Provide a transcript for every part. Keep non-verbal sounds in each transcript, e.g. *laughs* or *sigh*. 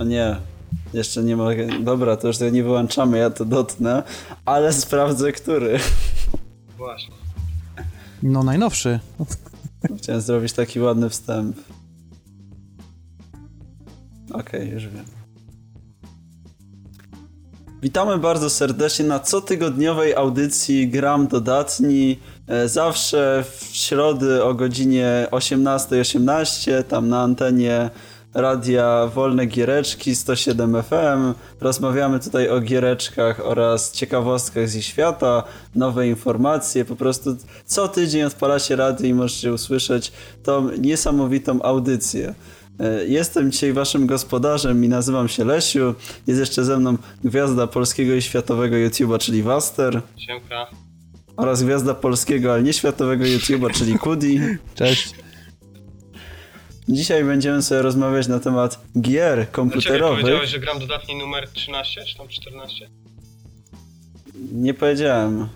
O nie, jeszcze nie mogę. Dobra, to już tego nie wyłączamy, ja to dotknę, ale sprawdzę, który. Właśnie. No najnowszy. Chciałem zrobić taki ładny wstęp. Okej, już wiem. Witamy bardzo serdecznie na cotygodniowej audycji Gram Dodatni. E, Zawsze w środy o godzinie 18.18, 18, tam na antenie Radia Wolne Giereczki 107 FM. Rozmawiamy tutaj o giereczkach oraz ciekawostkach z ich świata, nowe informacje. Po prostu co tydzień odpalacie radio i możecie usłyszeć tą niesamowitą audycję. E, Jestem dzisiaj waszym gospodarzem i nazywam się Lesiu. Jest jeszcze ze mną gwiazda polskiego i światowego YouTube'a, czyli Waster. Siemka. Oraz gwiazda polskiego, ale nie światowego YouTube'a, czyli Kudi. Cześć. Dzisiaj będziemy sobie rozmawiać na temat gier Dlaczego komputerowych. powiedziałeś, że gram dodatni numer 13 czy tam 14? Nie powiedziałem. *laughs*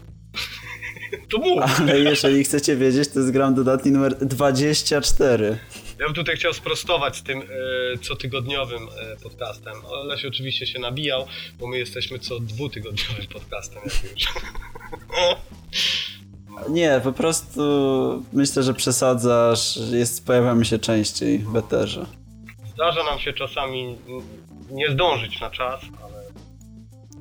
To mów! Ale jeżeli chcecie wiedzieć, to jest gram dodatni numer 24. Ja bym tutaj chciał sprostować z tym e, cotygodniowym e, podcastem. Ale się oczywiście się nabijał, bo my jesteśmy co dwutygodniowym podcastem, jak już. *laughs* Nie, po prostu myślę, że przesadzasz. Jest, pojawiamy się częściej w eterze. Zdarza nam się czasami nie zdążyć na czas, ale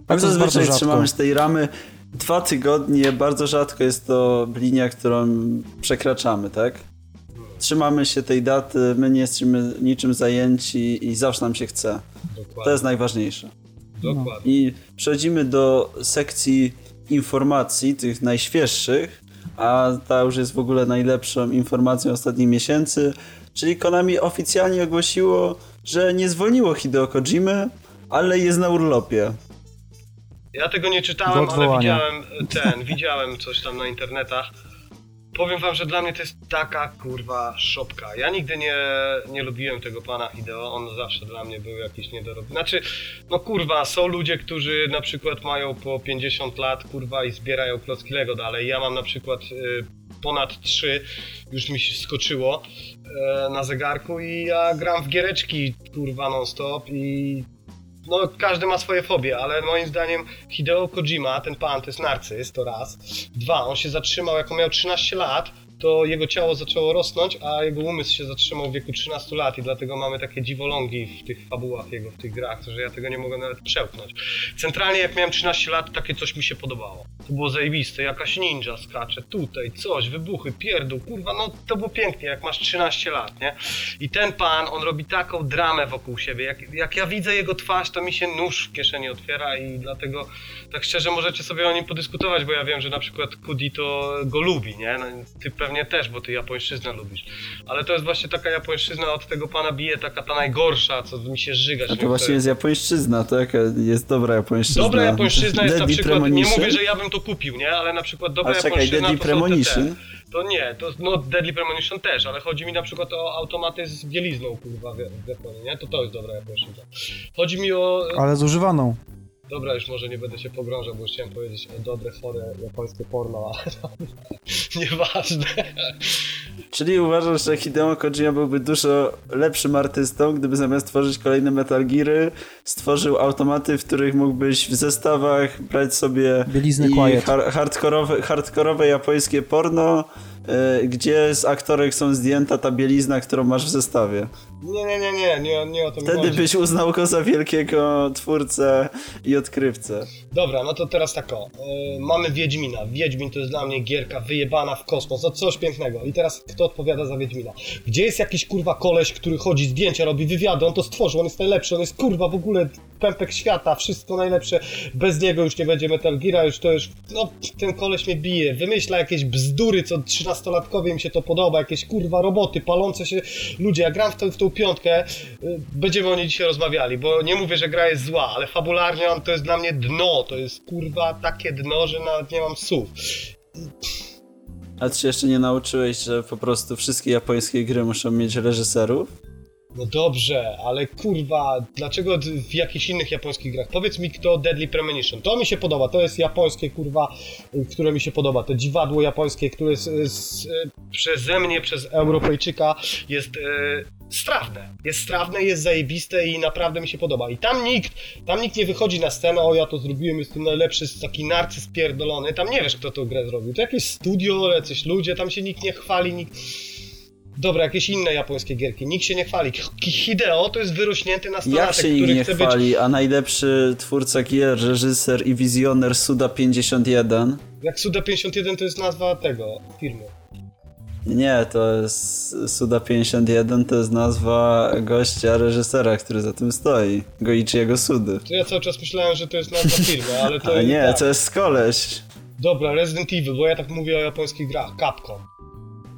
Tak to zazwyczaj bardzo rzadko. trzymamy się tej ramy. Dwa tygodnie, bardzo rzadko jest to linia, którą przekraczamy, tak? Trzymamy się tej daty, my nie jesteśmy niczym zajęci i zawsze nam się chce. To dokładnie. jest najważniejsze. dokładnie. I przechodzimy do sekcji informacji, tych najświeższych, a ta już jest w ogóle najlepszą informacją ostatnich miesięcy, czyli Konami oficjalnie ogłosiło, że nie zwolniło Hideo Kojimy, ale jest na urlopie. Ja tego nie czytałem, ale widziałem ten, widziałem coś tam na internetach. Powiem wam, że dla mnie to jest taka kurwa szopka. Ja nigdy nie, nie lubiłem tego pana Hideo, on zawsze dla mnie był jakiś niedorobiony. Znaczy, no kurwa, są ludzie, którzy na przykład mają po 50 lat, kurwa, i zbierają klocki Lego dalej. Ja mam na przykład y, ponad 3, już mi się skoczyło e, na zegarku i ja gram w giereczki, kurwa, non stop i no, każdy ma swoje fobie, ale moim zdaniem Hideo Kojima, ten pan, to jest narcyz, to raz. Dwa, on się zatrzymał, jak on miał 13 lat, to jego ciało zaczęło rosnąć, a jego umysł się zatrzymał w wieku 13 lat i dlatego mamy takie dziwolągi w tych fabułach jego, w tych grach, że ja tego nie mogę nawet przełknąć. Centralnie jak miałem 13 lat, takie coś mi się podobało. To było zajebiste, jakaś ninja skacze, tutaj coś, wybuchy, pierdół, kurwa, no to było pięknie, jak masz 13 lat, nie? I ten pan, on robi taką dramę wokół siebie, jak, jak ja widzę jego twarz, to mi się nóż w kieszeni otwiera i dlatego tak szczerze możecie sobie o nim podyskutować, bo ja wiem, że na przykład Kudi to go lubi, nie? No, ty pewnie też, bo ty japońszczyznę lubisz. Ale to jest właśnie taka japońszczyzna, od tego pana bije taka ta najgorsza, co mi się żyga. A to właśnie jest japońszczyzna, tak? Jest dobra japońszczyzna. Dobra japońszczyzna jest na Deadly przykład, nie mówię, że ja bym to kupił, nie? Ale na przykład dobra A czekaj, japońszczyzna Deadly to te, Premonition? te. To nie, to no Deadly Premonition też, ale chodzi mi na przykład o automaty z bielizną, kurwa, w, w Japonii, nie? To to jest dobra japońszczyzna. Chodzi mi o... Ale zużywaną. Dobra, już może nie będę się pogrążał, bo już chciałem powiedzieć o dobre, chore japońskie porno, ale *laughs* nieważne. Czyli uważasz, że Hideo Kojima byłby dużo lepszym artystą, gdyby zamiast tworzyć kolejne Metal Geary, stworzył automaty, w których mógłbyś w zestawach brać sobie Bielizny i har- hardkorowe, hardkorowe japońskie porno, gdzie z aktorek są zdjęta ta bielizna, którą masz w zestawie. Nie, nie, nie, nie, nie, nie o to mi Wtedy chodzi. byś uznał go za wielkiego twórcę i odkrywcę. Dobra, no to teraz tak o. Yy, mamy Wiedźmina. Wiedźmin to jest dla mnie gierka wyjebana w kosmos. To coś pięknego. I teraz kto odpowiada za Wiedźmina? Gdzie jest jakiś kurwa koleś, który chodzi, zdjęcia robi, wywiady, on to stworzył, on jest najlepszy, on jest kurwa w ogóle pępek świata, wszystko najlepsze. Bez niego już nie będzie Metal Geara, już to już, no ten koleś mnie bije. Wymyśla jakieś bzdury, co trzynastolatkowie im się to podoba, jakieś kurwa roboty, palące się ludzie. Ja gram w, tą- w tą piątkę, y, będziemy o niej dzisiaj rozmawiali, bo nie mówię, że gra jest zła, ale fabularnie to jest dla mnie dno, to jest kurwa takie dno, że nawet nie mam słów. A czy się jeszcze nie nauczyłeś, że po prostu wszystkie japońskie gry muszą mieć reżyserów? No dobrze, ale kurwa, dlaczego w jakichś innych japońskich grach? Powiedz mi kto Deadly Premonition. To mi się podoba, to jest japońskie kurwa, y, które mi się podoba. To dziwadło japońskie, które jest, y, s- y, przeze mnie, przez Europejczyka jest y, strawne. Jest strawne, jest zajebiste i naprawdę mi się podoba. I tam nikt, tam nikt nie wychodzi na scenę, o ja to zrobiłem, jestem najlepszy, taki narcyz pierdolony. Tam nie wiesz, kto tą grę zrobił. To jakieś studio, jacyś ludzie, tam się nikt nie chwali, nikt... Dobra, jakieś inne japońskie gierki. Nikt się nie chwali. Hi- Hideo to jest wyrośnięty nastolatek, Jak się który nie chce być... chwali, a najlepszy twórca gier, reżyser i wizjoner Suda51? Jak Suda51 to jest nazwa tego, firmy. Nie, to jest Suda51 to jest nazwa gościa, reżysera, który za tym stoi. Goichiego Sudy. To ja cały czas myślałem, że to jest nazwa *laughs* firmy, ale to A nie, tak. to jest koleś. Dobra, Resident Evil, bo ja tak mówię o japońskich grach. Capcom.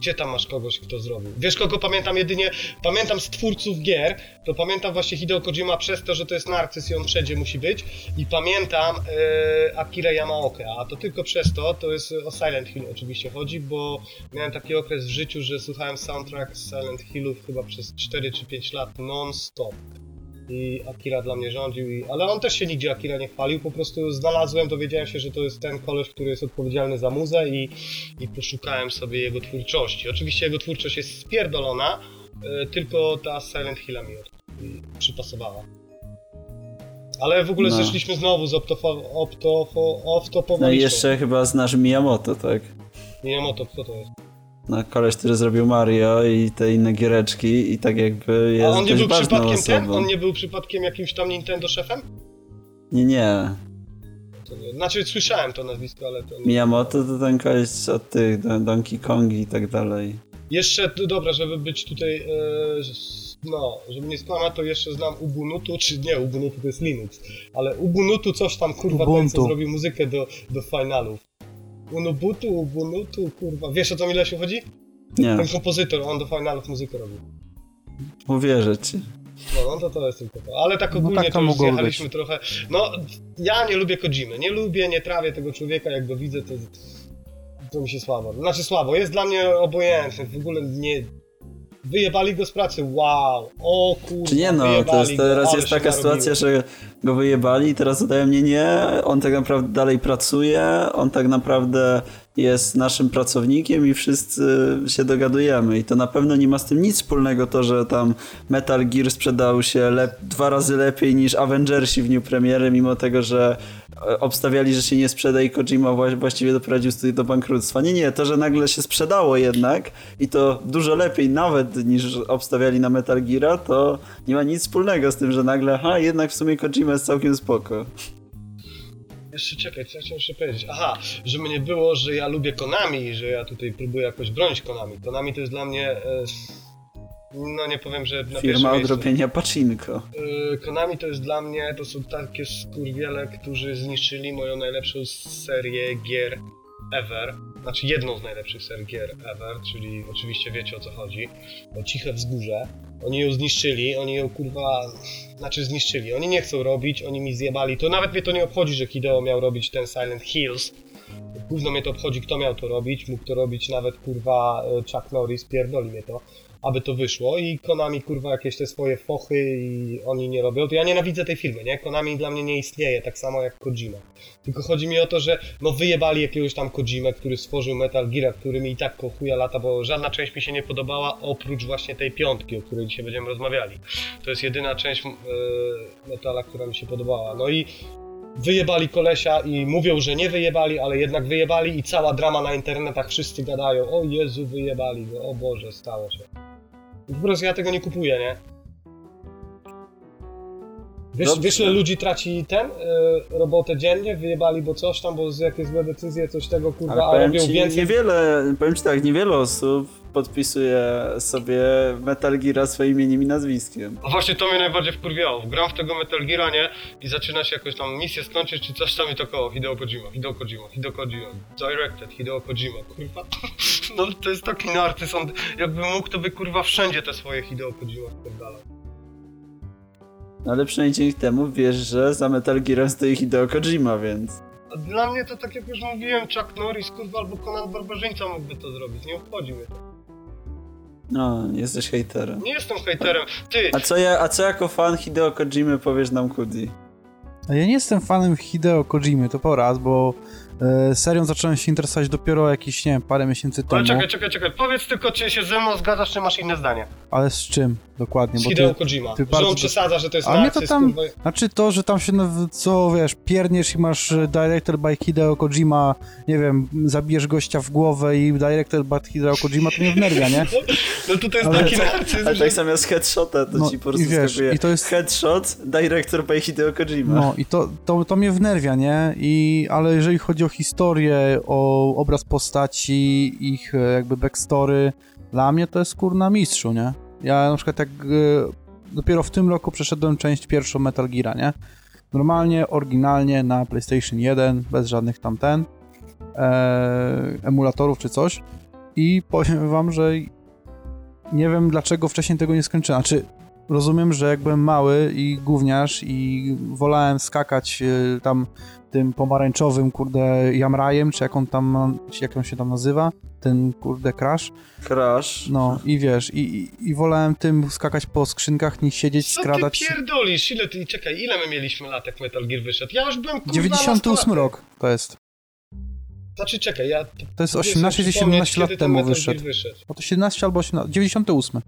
Gdzie tam masz kogoś, kto zrobił? Wiesz, kogo pamiętam jedynie? Pamiętam z twórców gier, to pamiętam właśnie Hideo Kojima przez to, że to jest narcyz i on wszędzie musi być. I pamiętam e, Akira Yamaoka, a to tylko przez to, to jest o Silent Hill oczywiście chodzi, bo miałem taki okres w życiu, że słuchałem soundtrack z Silent Hillów chyba przez 4 czy 5 lat non-stop i Akira dla mnie rządził, i... ale on też się nigdzie Akira nie chwalił, po prostu znalazłem, dowiedziałem się, że to jest ten koleś, który jest odpowiedzialny za muzę i, i poszukałem sobie jego twórczości. Oczywiście jego twórczość jest spierdolona, y, tylko ta Silent Hilla mi przypasowała. Ale w ogóle No. zeszliśmy znowu z optofo... optofo... No i jeszcze chyba znasz Miyamoto, tak? Miyamoto, kto to jest? No, koleś, który zrobił Mario i te inne giereczki i tak jakby A jest on nie był przypadkiem ten? osobą. On nie był przypadkiem jakimś tam Nintendo szefem? Nie, nie. Znaczy słyszałem to nazwisko, ale to nie... Miyamoto to ten koleś od tych Don- Donkey Kongi i tak dalej. Jeszcze, dobra, żeby być tutaj, s- no, żeby nie skłamać, to jeszcze znam Ubuntu, czy nie, Ubuntu to jest Linux, ale Ubuntu coś tam, kurwa, ten co zrobił muzykę do, do finalów. Ubuntu, Ubuntu, kurwa, wiesz o co mi Lesiu chodzi? Nie, Ten kompozytor, on do finalów muzykę robił. uwierzę ci. No, no to to jest tylko to. Ale tak No ogólnie tak to to już zjechaliśmy trochę. No, ja nie lubię Kojimy. Nie lubię, nie trawię tego człowieka, jak go widzę, to, to mi się słabo. Znaczy słabo, jest dla mnie obojętny, w ogóle nie... Wyjebali go z pracy, wow, o kurwa, Czy nie no, to jest, go, teraz ale jest taka narobiło. sytuacja, że go wyjebali i teraz udają mnie nie, on tak naprawdę dalej pracuje, on tak naprawdę jest naszym pracownikiem i wszyscy się dogadujemy i to na pewno nie ma z tym nic wspólnego to, że tam Metal Gear sprzedał się dwa razy lepiej niż Avengersi w dniu premiery, mimo tego, że e, obstawiali, że się nie sprzeda i Kojima wła- właściwie doprowadził studio do bankructwa. Nie, nie, to, że nagle się sprzedało jednak i to dużo lepiej nawet niż obstawiali na Metal Geara, to nie ma nic wspólnego z tym, że nagle, ha, jednak w sumie Kojima jest całkiem spoko. Jeszcze czekaj, co ja chciałem jeszcze powiedzieć? Aha, żeby nie było, że ja lubię Konami, że ja tutaj próbuję jakoś bronić Konami. Konami to jest dla mnie... E, no nie powiem, że na Firma pierwszym od miejscu. robienia pacinko. Yy, Konami to jest dla mnie, to są takie skurwiele, którzy zniszczyli moją najlepszą serię gier ever. Znaczy jedną z najlepszych serii gier ever, czyli oczywiście wiecie o co chodzi. O Ciche Wzgórze. Oni ją zniszczyli, oni ją kurwa... Znaczy zniszczyli. Oni nie chcą robić, oni mi zjebali. To nawet mnie to nie obchodzi, że Hideo miał robić ten Silent Hills. Gówno mnie to obchodzi, kto miał to robić. Mógł to robić nawet kurwa e, Chuck Norris, pierdoli mnie to aby to wyszło i Konami kurwa jakieś te swoje fochy i oni nie robią, to ja nienawidzę tej firmy, nie? Konami dla mnie nie istnieje, tak samo jak Kojima. Tylko chodzi mi o to, że no wyjebali jakiegoś tam Kojimę, który stworzył Metal Gear, który mi i tak koło chuja lata, bo żadna część mi się nie podobała, oprócz właśnie tej piątki, o której dzisiaj będziemy rozmawiali. To jest jedyna część yy, Metala, która mi się podobała. No i wyjebali kolesia i mówią, że nie wyjebali, ale jednak wyjebali i cała drama na internetach, wszyscy gadają, o Jezu, wyjebali go, o Boże, stało się. Prostu ja tego nie kupuję, nie? Wiesz, Dobrze. wiesz ile ludzi traci ten, y, robotę dziennie, wyjebali, bo coś tam, bo z jakie złe decyzje, coś tego, kurwa, Ale a robią ci, więcej. niewiele, powiem ci tak, niewiele osób podpisuje sobie Metal Geara swoim imieniem i nazwiskiem. No właśnie to mnie najbardziej wkurwiało. Gram w tego Metal Geara, nie? I zaczyna się jakoś tam misję skończyć, czy coś tam i to koło Hideo Kojima, Hideo Kojima, Hideo Kojima, Directed, Hideo Kojima, kurwa. *laughs* No to jest taki narcyz, on jakby mógł, to by kurwa wszędzie te swoje Hideo Kojima wpierdalał. Ale przynajmniej dzięki temu wiesz, że za Metal Gearem stoi Hideo Kojima, więc... A dla mnie to tak jak już mówiłem, Chuck Norris, kurwa, albo Conan Barbarzyńca mógłby to zrobić, nie obchodzi mnie to. No, jesteś hejterem. Nie jestem hejterem. Ty, A co, ja, a co jako fan Hideo Kojimy powiesz nam Kudi? Ja nie jestem fanem Hideo Kojimy, to po raz, bo serią zacząłem się interesować dopiero jakieś, nie wiem, parę miesięcy temu. Ale czekaj, czekaj, czekaj, powiedz tylko, czy się ze mną zgadzasz, czy masz inne zdanie. Ale z czym dokładnie? Z Bo Hideo ty, Kojima, ty że bardzo on to- przesadza, że to jest A mnie to tam- kurwa. Znaczy to, że tam się, no, co wiesz, pierniesz i masz e, director by Hideo Kojima, nie wiem, zabijesz gościa w głowę i director by Hideo Kojima, to mnie wnerwia, nie? *laughs* No to to jest Ale taki narcyzm, że... tak zamiast headshota to No, ci po i prostu wiesz, i to jest- headshot, director by Hideo Kojima. No i to, to, to mnie wnerwia, nie? I, ale jeżeli chodzi o historię, o obraz postaci, ich e, jakby backstory, dla mnie to jest kurna mistrzu, nie? Ja na przykład jak e, dopiero w tym roku przeszedłem część pierwszą Metal Geara, nie? Normalnie, oryginalnie na PlayStation 1, bez żadnych tamten e, emulatorów czy coś i powiem wam, że nie wiem dlaczego wcześniej tego nie skończyłem. Znaczy, rozumiem, że jak byłem mały i gówniarz i wolałem skakać e, tam tym pomarańczowym, kurde, jamrajem, czy jak on tam, jak on się tam nazywa, ten, kurde, crash, Crash. no i wiesz, i, i, i wolałem tym skakać po skrzynkach, niż siedzieć, Co ty skradać się. pierdolisz? Ile ty, czekaj, ile my mieliśmy lat, jak Metal Gear wyszedł? Ja już byłem, kurwa, 98 nastolatek. rok to jest. Znaczy, czekaj, ja... To jest próbuję 18 sobie czy 17 przypomnieć, lat kiedy ten temu wyszedł. wyszedł. No to 17 albo 18, 98.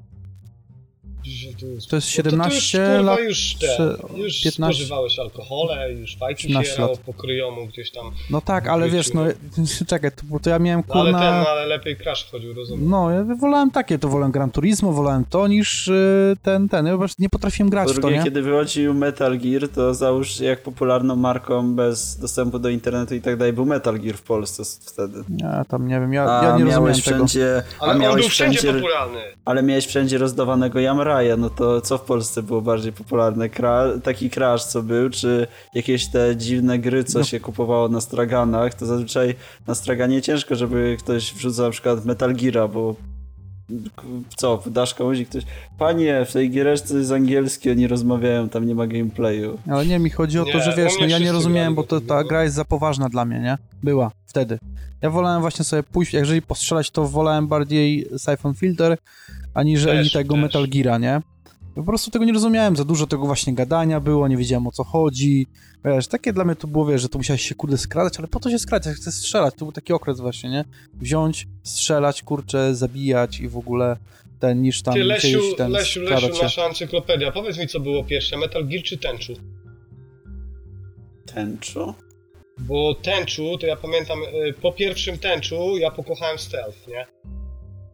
To jest No to ty 17 już, kurwa, lat, już, te, czy już 15? spożywałeś alkohole, już fajki się 13 jarało lat. po kryjomu gdzieś tam. No tak, ale wiesz, no *laughs* czekaj, to, bo to ja miałem No, ale kurna... ten, no, ale lepiej Crash chodził, rozumiem. No, ja wolałem takie, to wolałem Gran Turismo, wolałem to niż y, ten, ten. Ja nie potrafiłem grać Po w to, drugie, nie? kiedy wychodził Metal Gear, to załóż jak popularną marką bez dostępu do internetu i tak dalej był Metal Gear w Polsce wtedy. Ja tam nie wiem, ja, ja nie rozumiałem tego. wszędzie, Ale a on miałeś był wszędzie wszędzie, popularny. ale miałeś wszędzie rozdawanego Yamraya, no to co w Polsce było bardziej popularne? Kra taki Crash, co był, czy jakieś te dziwne gry, co No. się kupowało na straganach, to zazwyczaj na straganie ciężko, żeby ktoś wrzucał na przykład Metal Geara, bo co, dasz komuś i ktoś panie, w tej giereczce jest angielskie, nie rozmawiają, tam nie ma gameplayu. Ale nie, mi chodzi o to, Nie, że wiesz, mnie no ja nie rozumiałem, bo to, tego, ta no. gra jest za poważna dla mnie, nie? Była, wtedy. Ja wolałem właśnie sobie pójść, jeżeli postrzelać, to wolałem bardziej Siphon Filter, aniżeli Też, tego też. Metal Geara, nie? Po prostu tego nie rozumiałem, za dużo tego właśnie gadania było, nie wiedziałem o co chodzi. Wiesz, takie dla mnie to było, wiesz, że tu musiałeś się kurde skradać, ale po to się skradać, chcę strzelać, to był taki okres właśnie, nie? Wziąć, strzelać, kurczę, zabijać i w ogóle ten, niż tam Ty, Lesiu, siedzieć, ten, Lesiu, Lesiu, się. nasza encyklopedia. Powiedz mi, co było pierwsze, Metal Gear czy Tenchu? Tęczu? Bo Tenchu, to ja pamiętam, y, po pierwszym Tenchu ja pokochałem stealth, nie?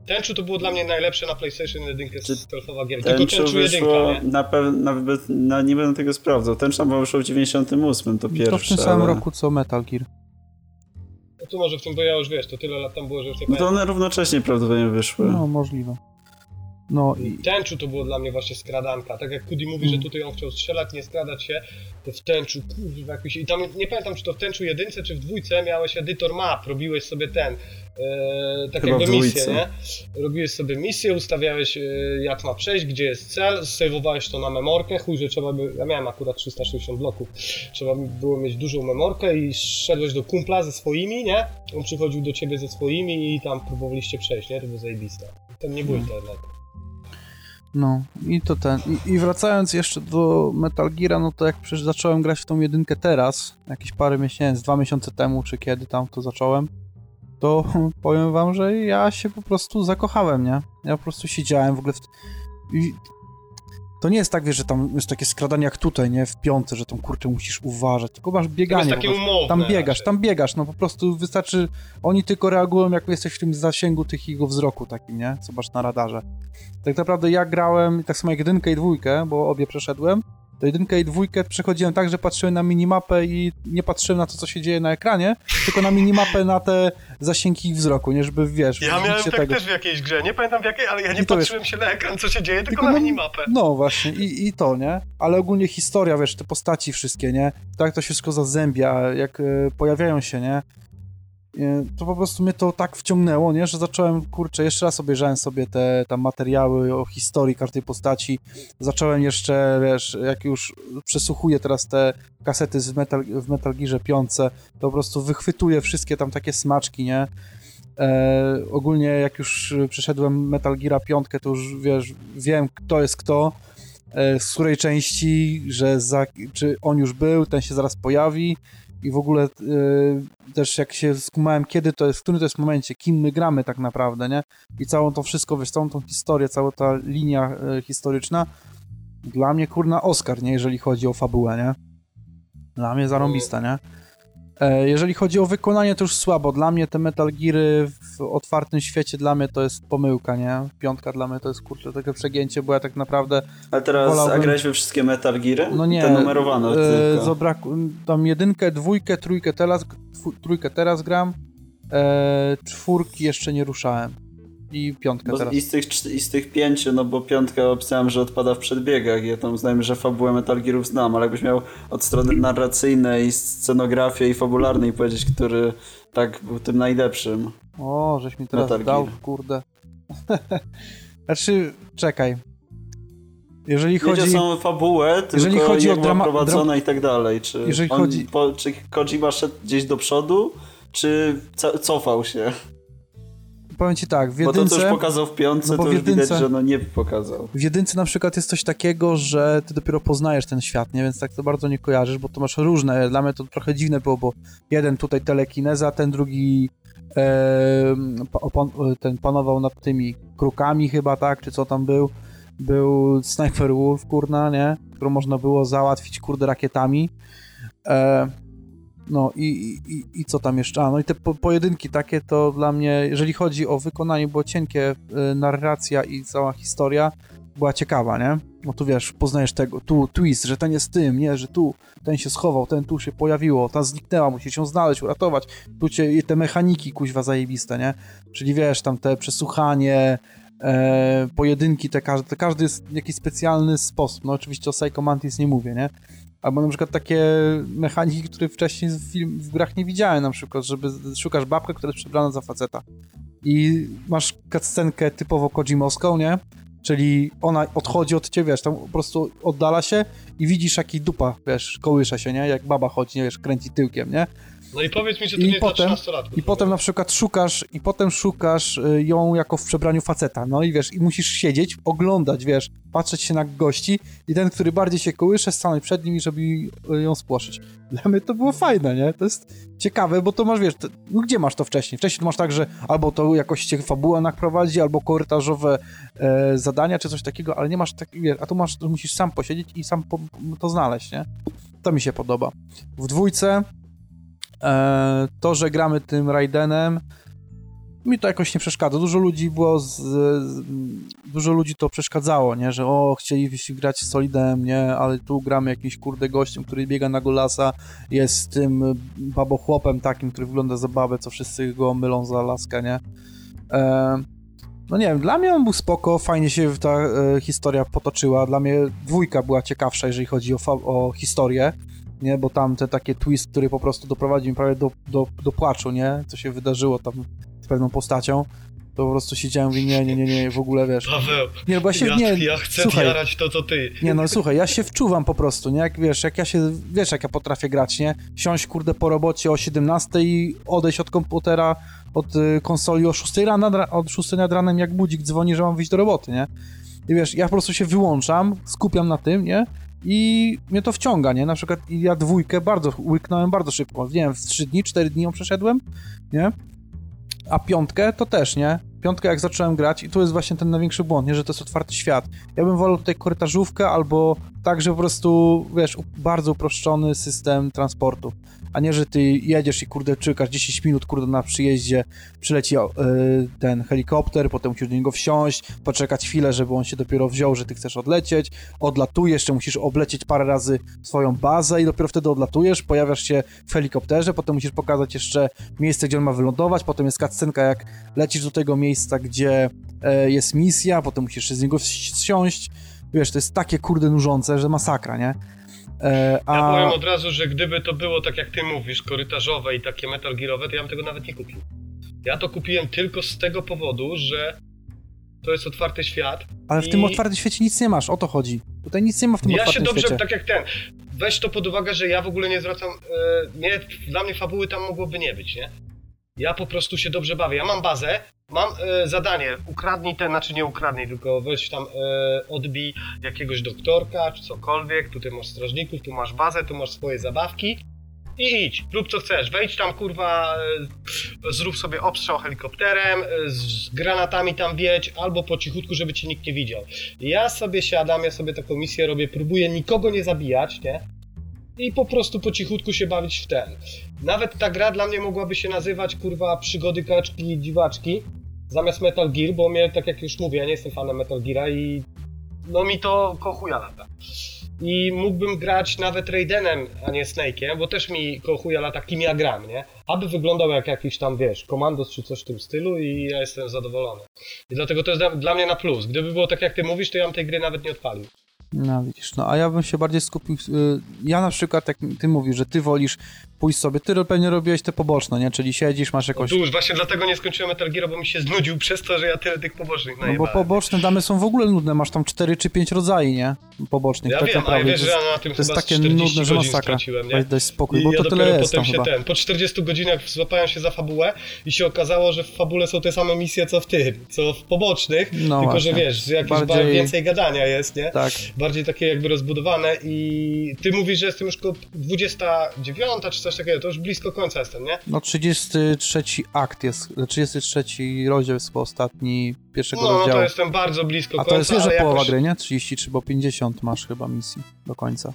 Tenchu to było dla mnie najlepsze na PlayStation 1 Czy stealthowa gier. Tylko Tęczu Tenchu 1, wyszło, nie? na pewno, nawet, na, nie będę tego sprawdzał, Tęcz tam wyszło w 98, to pierwsze, To w tym samym ale... roku co Metal Gear. No to może w tym, bo ja już wiesz, to tyle lat tam było, że już nie No to one równocześnie prawdopodobnie wyszły. No, możliwe. No i Tenchu to było dla mnie właśnie skradanka. Tak jak Kudi mówi, że Mm. tutaj on chciał strzelać, nie skradać się, to w Tenchu, kurwa, jakoś... I tam, nie pamiętam, czy to w Tenchu jedynce, czy w dwójce miałeś edytor map, robiłeś sobie ten, e, tak Chyba jakby misję, nie? Robiłeś sobie misję, ustawiałeś e, jak ma przejść, gdzie jest cel, sejwowałeś to na memorkę, chuj, że trzeba by... Ja miałem akurat 360 bloków, trzeba by było mieć dużą memorkę i szedłeś do kumpla ze swoimi, nie? On przychodził do ciebie ze swoimi i tam próbowaliście przejść, nie? To było zajebiste. Tam nie było internetu. No, i to ten. I, I wracając jeszcze do Metal Geara, no to jak przecież zacząłem grać w tą jedynkę teraz, jakieś parę miesięcy, dwa miesiące temu, czy kiedy tam to zacząłem, to *laughs* powiem wam, że ja się po prostu zakochałem, nie? Ja po prostu siedziałem w ogóle w... to nie jest tak, wiesz, że tam jest takie skradanie jak tutaj, nie? W piątce, że tam kurczę musisz uważać, tylko masz To jest bieganie. takie umowne. Tam biegasz, raczej. tam biegasz, no po prostu wystarczy, oni tylko reagują jak jesteś w tym zasięgu tych jego wzroku takim, nie? Co masz na radarze. Tak naprawdę ja grałem tak samo jak jedynkę i dwójkę, bo obie przeszedłem, to jedynkę i dwójkę przechodziłem tak, że patrzyłem na minimapę i nie patrzyłem na to, co się dzieje na ekranie, tylko na minimapę, na te zasięgi ich wzroku, nie? Żeby, wiesz, Ja miałem tak tego. też w jakiejś grze, nie pamiętam w jakiej, ale ja nie to wiesz- patrzyłem się na ekran, co się dzieje, tylko, Tylko na na- minimapę. No właśnie, i, i to, nie? Ale ogólnie historia, wiesz, te postaci wszystkie, nie? Tak to się wszystko zazębia, jak e, pojawiają się, nie? E, to po prostu mnie to tak wciągnęło, nie? Że zacząłem, kurczę, jeszcze raz obejrzałem sobie te tam materiały o historii każdej postaci. Zacząłem jeszcze, wiesz, jak już przesłuchuję teraz te kasety z Metal, w Metal Gearze 5, to po prostu wychwytuję wszystkie tam takie smaczki, nie? E, ogólnie jak już przeszedłem Metal Geara 5, to już, wiesz, wiem kto jest kto, e, z której części, że za, czy on już był, ten się zaraz pojawi i w ogóle e, też jak się skumałem, kiedy to jest, w którym to jest momencie, kim my gramy tak naprawdę, nie? I całą to wszystko, wiesz, całą tą historię, cała ta linia e, historyczna, dla mnie kurna Oscar, nie? Jeżeli chodzi o fabułę, nie? Dla mnie zarąbista, nie? E, jeżeli chodzi o wykonanie, to już słabo. Dla mnie te Metal Geary w otwartym świecie, dla mnie to jest pomyłka, nie? Piątka dla mnie to jest, kurczę, takie przegięcie, bo ja tak naprawdę... Ale teraz wolałbym... grałeś we wszystkie Metal Geary? No nie. Te numerowane e, tylko. Zobraku... Tam jedynkę, dwójkę, trójkę teraz, trójkę teraz gram, e, czwórki jeszcze nie ruszałem. I piątkę Bo teraz. I z, tych, I z tych pięciu, no bo piątka opisałem, że odpada w przedbiegach. Ja tam znajomym, że fabułę Metal Gearów znam, ale jakbyś miał od strony narracyjnej, scenografii i fabularnej powiedzieć, który tak był tym najlepszym. O, żeś mi teraz Metal dał, Gear. kurde. *laughs* znaczy, czekaj. Jeżeli Chodzi o samą fabułę, tylko jeżeli chodzi o drama- prowadzona i tak dalej. Czy, Jeżeli on, chodzi- po, czy Kojima szedł gdzieś do przodu, czy co, cofał się? Powiem ci tak, w Bo to, co już jedynce... pokazał w piątce, no to już widać, jedynce- że no nie pokazał. W jedynce na przykład jest coś takiego, że ty dopiero poznajesz ten świat, nie? Więc tak to bardzo nie kojarzysz, bo to masz różne. Dla mnie to trochę dziwne było, bo jeden tutaj telekineza, ten drugi e, pan, ten panował nad tymi krukami chyba, tak? Czy co tam był? Był Sniper Wolf, kurna, nie? Którą można było załatwić, kurde, rakietami. E, no i, i, i- co tam jeszcze? A, no i te po, pojedynki takie to dla mnie, jeżeli chodzi o wykonanie, było cienkie, y, narracja i cała historia była ciekawa, nie? No tu wiesz, poznajesz tego, tu twist, że ten jest tym, nie, że tu ten się schował, ten tu się pojawiło, ta zniknęła, musisz ją znaleźć, uratować. Tu cię, te mechaniki kuźwa zajebiste, nie? Czyli wiesz, tam te przesłuchanie, e, pojedynki, te każdy, te każdy jest w jakiś specjalny sposób. No oczywiście o Psycho Mantis nie mówię, nie? Albo na przykład takie mechaniki, które wcześniej w, film, w grach nie widziałem, na przykład, żeby szukasz babkę, która jest przebrana za faceta. I masz cutscenkę typowo Kojimowską, nie? Czyli ona odchodzi od ciebie, wiesz, tam po prostu oddala się i widzisz jaki dupa, wiesz, kołysze się, nie? Jak baba chodzi, nie wiesz, kręci tyłkiem, nie? No i powiedz mi, że to I nie jest potem- dla 13-latków. I potem na przykład szukasz, i potem szukasz y, ją jako w przebraniu faceta, no i wiesz, i musisz siedzieć, oglądać, wiesz, patrzeć się na gości i ten, który bardziej się kołysze, stanąć przed nim żeby ją spłoszyć. *laughs* Dla mnie to było fajne, nie? To jest ciekawe, bo to masz, wiesz, to, no gdzie masz to wcześniej? Wcześniej to masz tak, że albo to jakoś cię fabuła naprowadzi, albo korytarzowe e, zadania, czy coś takiego, ale nie masz tak, wiesz, a tu masz, tu musisz sam posiedzieć i sam po, to znaleźć, nie? To mi się podoba. W dwójce to, że gramy tym Raidenem, mi to jakoś nie przeszkadza. Dużo ludzi było z, z, dużo ludzi to przeszkadzało, nie, że o, chcielibyśmy grać z Solidem, nie, ale tu gramy jakimś kurde gościem, który biega na golasa, jest tym babochłopem takim, który wygląda za babę, co wszyscy go mylą za laskę, nie. E, no nie wiem, dla mnie on był spoko, fajnie się ta e, historia potoczyła, dla mnie dwójka była ciekawsza, jeżeli chodzi o, o historię, nie, bo tam te takie twist, który po prostu doprowadził mnie prawie do, do, do płaczu, nie, co się wydarzyło tam z pewną postacią, to po prostu siedziałem i nie, nie, nie, nie, w ogóle, wiesz, Paweł, nie, no bo ja się, ja, nie, ja chcę słuchaj, jarać to, co ty. nie no, słuchaj, ja się wczuwam po prostu, nie? Jak wiesz, jak ja się, wiesz, jak ja potrafię grać, nie? Siąść, kurde, po robocie o 17 i odejść od komputera, od y, konsoli o 6 rano, od 6 nad ranem, jak budzik dzwoni, że mam wyjść do roboty, nie? I wiesz, ja po prostu się wyłączam, skupiam na tym, nie? I mnie to wciąga, nie? Na przykład ja dwójkę bardzo, łyknąłem bardzo szybko, nie wiem, w 3 dni, 4 dni ją przeszedłem, nie? A piątkę to też, nie? Piątkę jak zacząłem grać i tu jest właśnie ten największy błąd, nie? Że to jest otwarty świat. Ja bym wolał tutaj korytarzówkę albo tak, że po prostu, wiesz, bardzo uproszczony system transportu. A nie, że ty jedziesz i kurde czekasz 10 minut, kurde, na przyjeździe przyleci o, y, ten helikopter, potem musisz do niego wsiąść, poczekać chwilę, żeby on się dopiero wziął, że ty chcesz odlecieć, odlatujesz, jeszcze musisz oblecieć parę razy swoją bazę i dopiero wtedy odlatujesz, pojawiasz się w helikopterze, potem musisz pokazać jeszcze miejsce, gdzie on ma wylądować, potem jest cutscenka, jak lecisz do tego miejsca, gdzie e, jest misja, potem musisz z niego wsi- zsiąść. Wiesz, to jest takie kurde nużące, że masakra, nie? E, a... Ja powiem od razu, że gdyby to było tak jak ty mówisz, korytarzowe i takie Metal Gearowe, to ja bym tego nawet nie kupił. Ja to kupiłem tylko z tego powodu, że to jest otwarty świat. Ale w tym i- otwartym świecie nic nie masz, o to chodzi. Tutaj nic nie ma w tym Ja się otwartym dobrze, świecie. tak jak ten, weź to pod uwagę, że ja w ogóle nie zwracam, e, nie, dla mnie fabuły tam mogłoby nie być, nie? Ja po prostu się dobrze bawię. Ja mam bazę, mam e, zadanie, ukradnij ten, znaczy nie ukradnij, tylko weź tam, e, odbij jakiegoś doktorka, czy cokolwiek, tutaj masz strażników, tu masz bazę, tu masz swoje zabawki. I idź, rób co chcesz, wejdź tam kurwa, e, zrób sobie obstrzał helikopterem, e, z granatami tam wiedź, albo po cichutku, żeby cię nikt nie widział. Ja sobie siadam, ja sobie taką misję robię, próbuję nikogo nie zabijać, nie? I po prostu po cichutku się bawić w ten. Nawet ta gra dla mnie mogłaby się nazywać kurwa przygody kaczki i dziwaczki zamiast Metal Gear, bo mnie, tak jak już mówię, ja nie jestem fanem Metal Geara i no mi to kochuja lata. I mógłbym grać nawet Raidenem, a nie Snake'iem, bo też mi kochuja lata, kim ja gram, nie? Aby wyglądał jak jakiś tam, wiesz, komandos czy coś w tym stylu i ja jestem zadowolony. I dlatego to jest dla, dla mnie na plus. Gdyby było tak jak ty mówisz, to ja bym tej gry nawet nie odpalił. No widzisz, no a ja bym się bardziej skupił, y, ja na przykład, jak ty mówisz, że ty wolisz pójść sobie, ty pewnie robiłeś te poboczne, nie, czyli siedzisz, masz jakąś... No już właśnie dlatego nie skończyłem Metal Gear, bo mi się znudził przez to, że ja tyle tych pobocznych najebałem. No bo poboczne damy są w ogóle nudne, masz tam 4 czy 5 rodzajów, nie, pobocznych. Ja tak wiem, naprawdę. ale wiesz, to że ja na tym to jest takie 40 nudne, że masakra. Weź daj spokój, I bo ja to tyle jest potem się chyba. ten, po 40 godzinach złapałem się za fabułę i się okazało, że w fabule są te same misje co w tym, co w pobocznych, No tylko właśnie. że wiesz, że jakieś Bardziej- więcej gadania jest, nie? Tak. Bardziej takie jakby rozbudowane i ty mówisz, że jestem już koło 29 czy coś takiego, to już blisko końca jestem, nie? No 33 akt jest, 33 rozdział jest chyba ostatni pierwszego No, no rozdziału. to jestem bardzo blisko A końca, to jest, ale połowa jakoś... gry, nie? 33, bo 50 masz chyba misji do końca.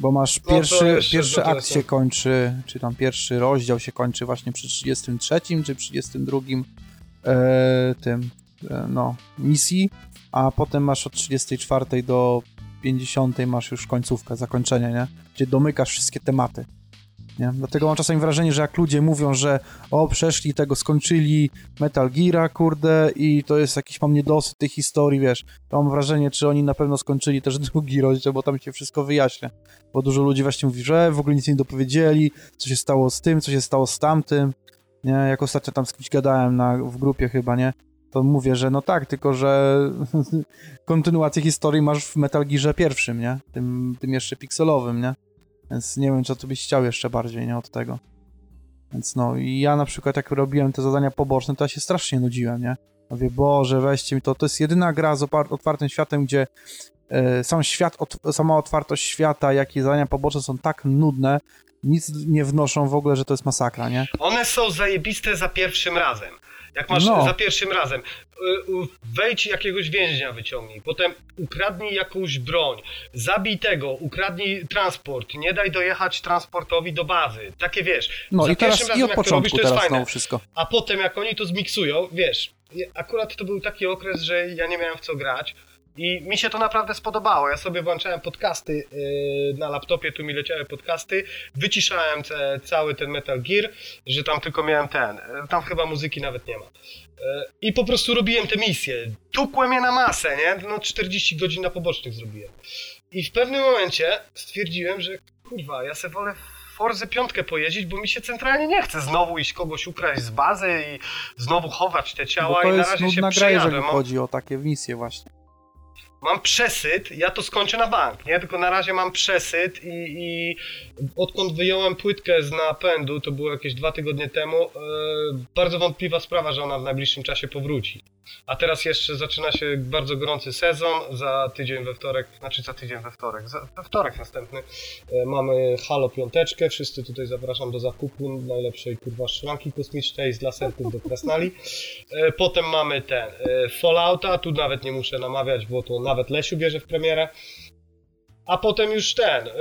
Bo masz No pierwszy, jeszcze- pierwszy no akt się kończy, czy tam pierwszy rozdział się kończy właśnie przy 33 czy 32 e, tym, e, no, misji, a potem masz od 34 do 50 masz już końcówkę, zakończenie, nie? Gdzie domykasz wszystkie tematy. Nie? Dlatego mam czasami wrażenie, że jak ludzie mówią, że o, przeszli tego, skończyli Metal Geara, kurde, i to jest jakiś, mam niedosyt tej historii, wiesz, to mam wrażenie, czy oni na pewno skończyli też *laughs* drugi rozdział, bo tam się wszystko wyjaśnia. Bo dużo ludzi właśnie mówi, że w ogóle nic nie dopowiedzieli, co się stało z tym, co się stało z tamtym, nie? Jak ostatnio tam z kimś gadałem na, w grupie chyba, nie? To mówię, że no tak, tylko że *laughs* kontynuację historii masz w Metal Gearze pierwszym, nie? Tym, tym jeszcze pikselowym, nie? Więc nie wiem, co tu byś chciał jeszcze bardziej, nie? Od tego. Więc no, i ja na przykład jak robiłem te zadania poboczne, to ja się strasznie nudziłem, nie? Mówię, Boże, weźcie mi to. To jest jedyna gra z otwartym światem, gdzie e, sam świat, sama otwartość świata, jak i zadania poboczne są tak nudne, nic nie wnoszą w ogóle, że to jest masakra, nie? One są zajebiste za pierwszym razem. Jak masz No. za pierwszym razem, y, wejdź jakiegoś więźnia wyciągnij, potem ukradnij jakąś broń, zabij tego, ukradnij transport, nie daj dojechać transportowi do bazy. Takie wiesz. No za i teraz pierwszym i razem, od początku robisz, to jest teraz fajne. wszystko. A potem jak oni to zmiksują, wiesz, akurat to był taki okres, że ja nie miałem w co grać. I mi się to naprawdę spodobało. Ja sobie włączałem podcasty yy, na laptopie, tu mi leciały podcasty, wyciszałem cały ten Metal Gear, że tam tylko miałem ten. yy, Tam chyba muzyki nawet nie ma. Yy, I po prostu robiłem te misje. Tukłem je na masę, nie? No 40 godzin na pobocznych zrobiłem. I w pewnym momencie stwierdziłem, że kurwa, ja se wolę w Forze piątkę pojeździć, bo mi się centralnie nie chce znowu iść kogoś ukraść z bazy i znowu chować te ciała to i na razie się gra, przejadłem. jeżeli Mam, chodzi o takie misje właśnie. Mam przesyt, ja to skończę na bank, nie? Tylko na razie mam przesyt i, i odkąd wyjąłem płytkę z napędu, to było jakieś dwa tygodnie temu, e, bardzo wątpliwa sprawa, że ona w najbliższym czasie powróci. A teraz jeszcze zaczyna się bardzo gorący sezon, za tydzień we wtorek, znaczy za tydzień we wtorek, za, we wtorek następny e, mamy Halo piąteczkę, wszyscy tutaj zapraszam do zakupu najlepszej kurwa szranki kosmicznej z laserków do Krasnali. E, Potem mamy ten Fallouta, tu nawet nie muszę namawiać, bo to nawet Lesiu bierze w premierę. A potem już ten, e,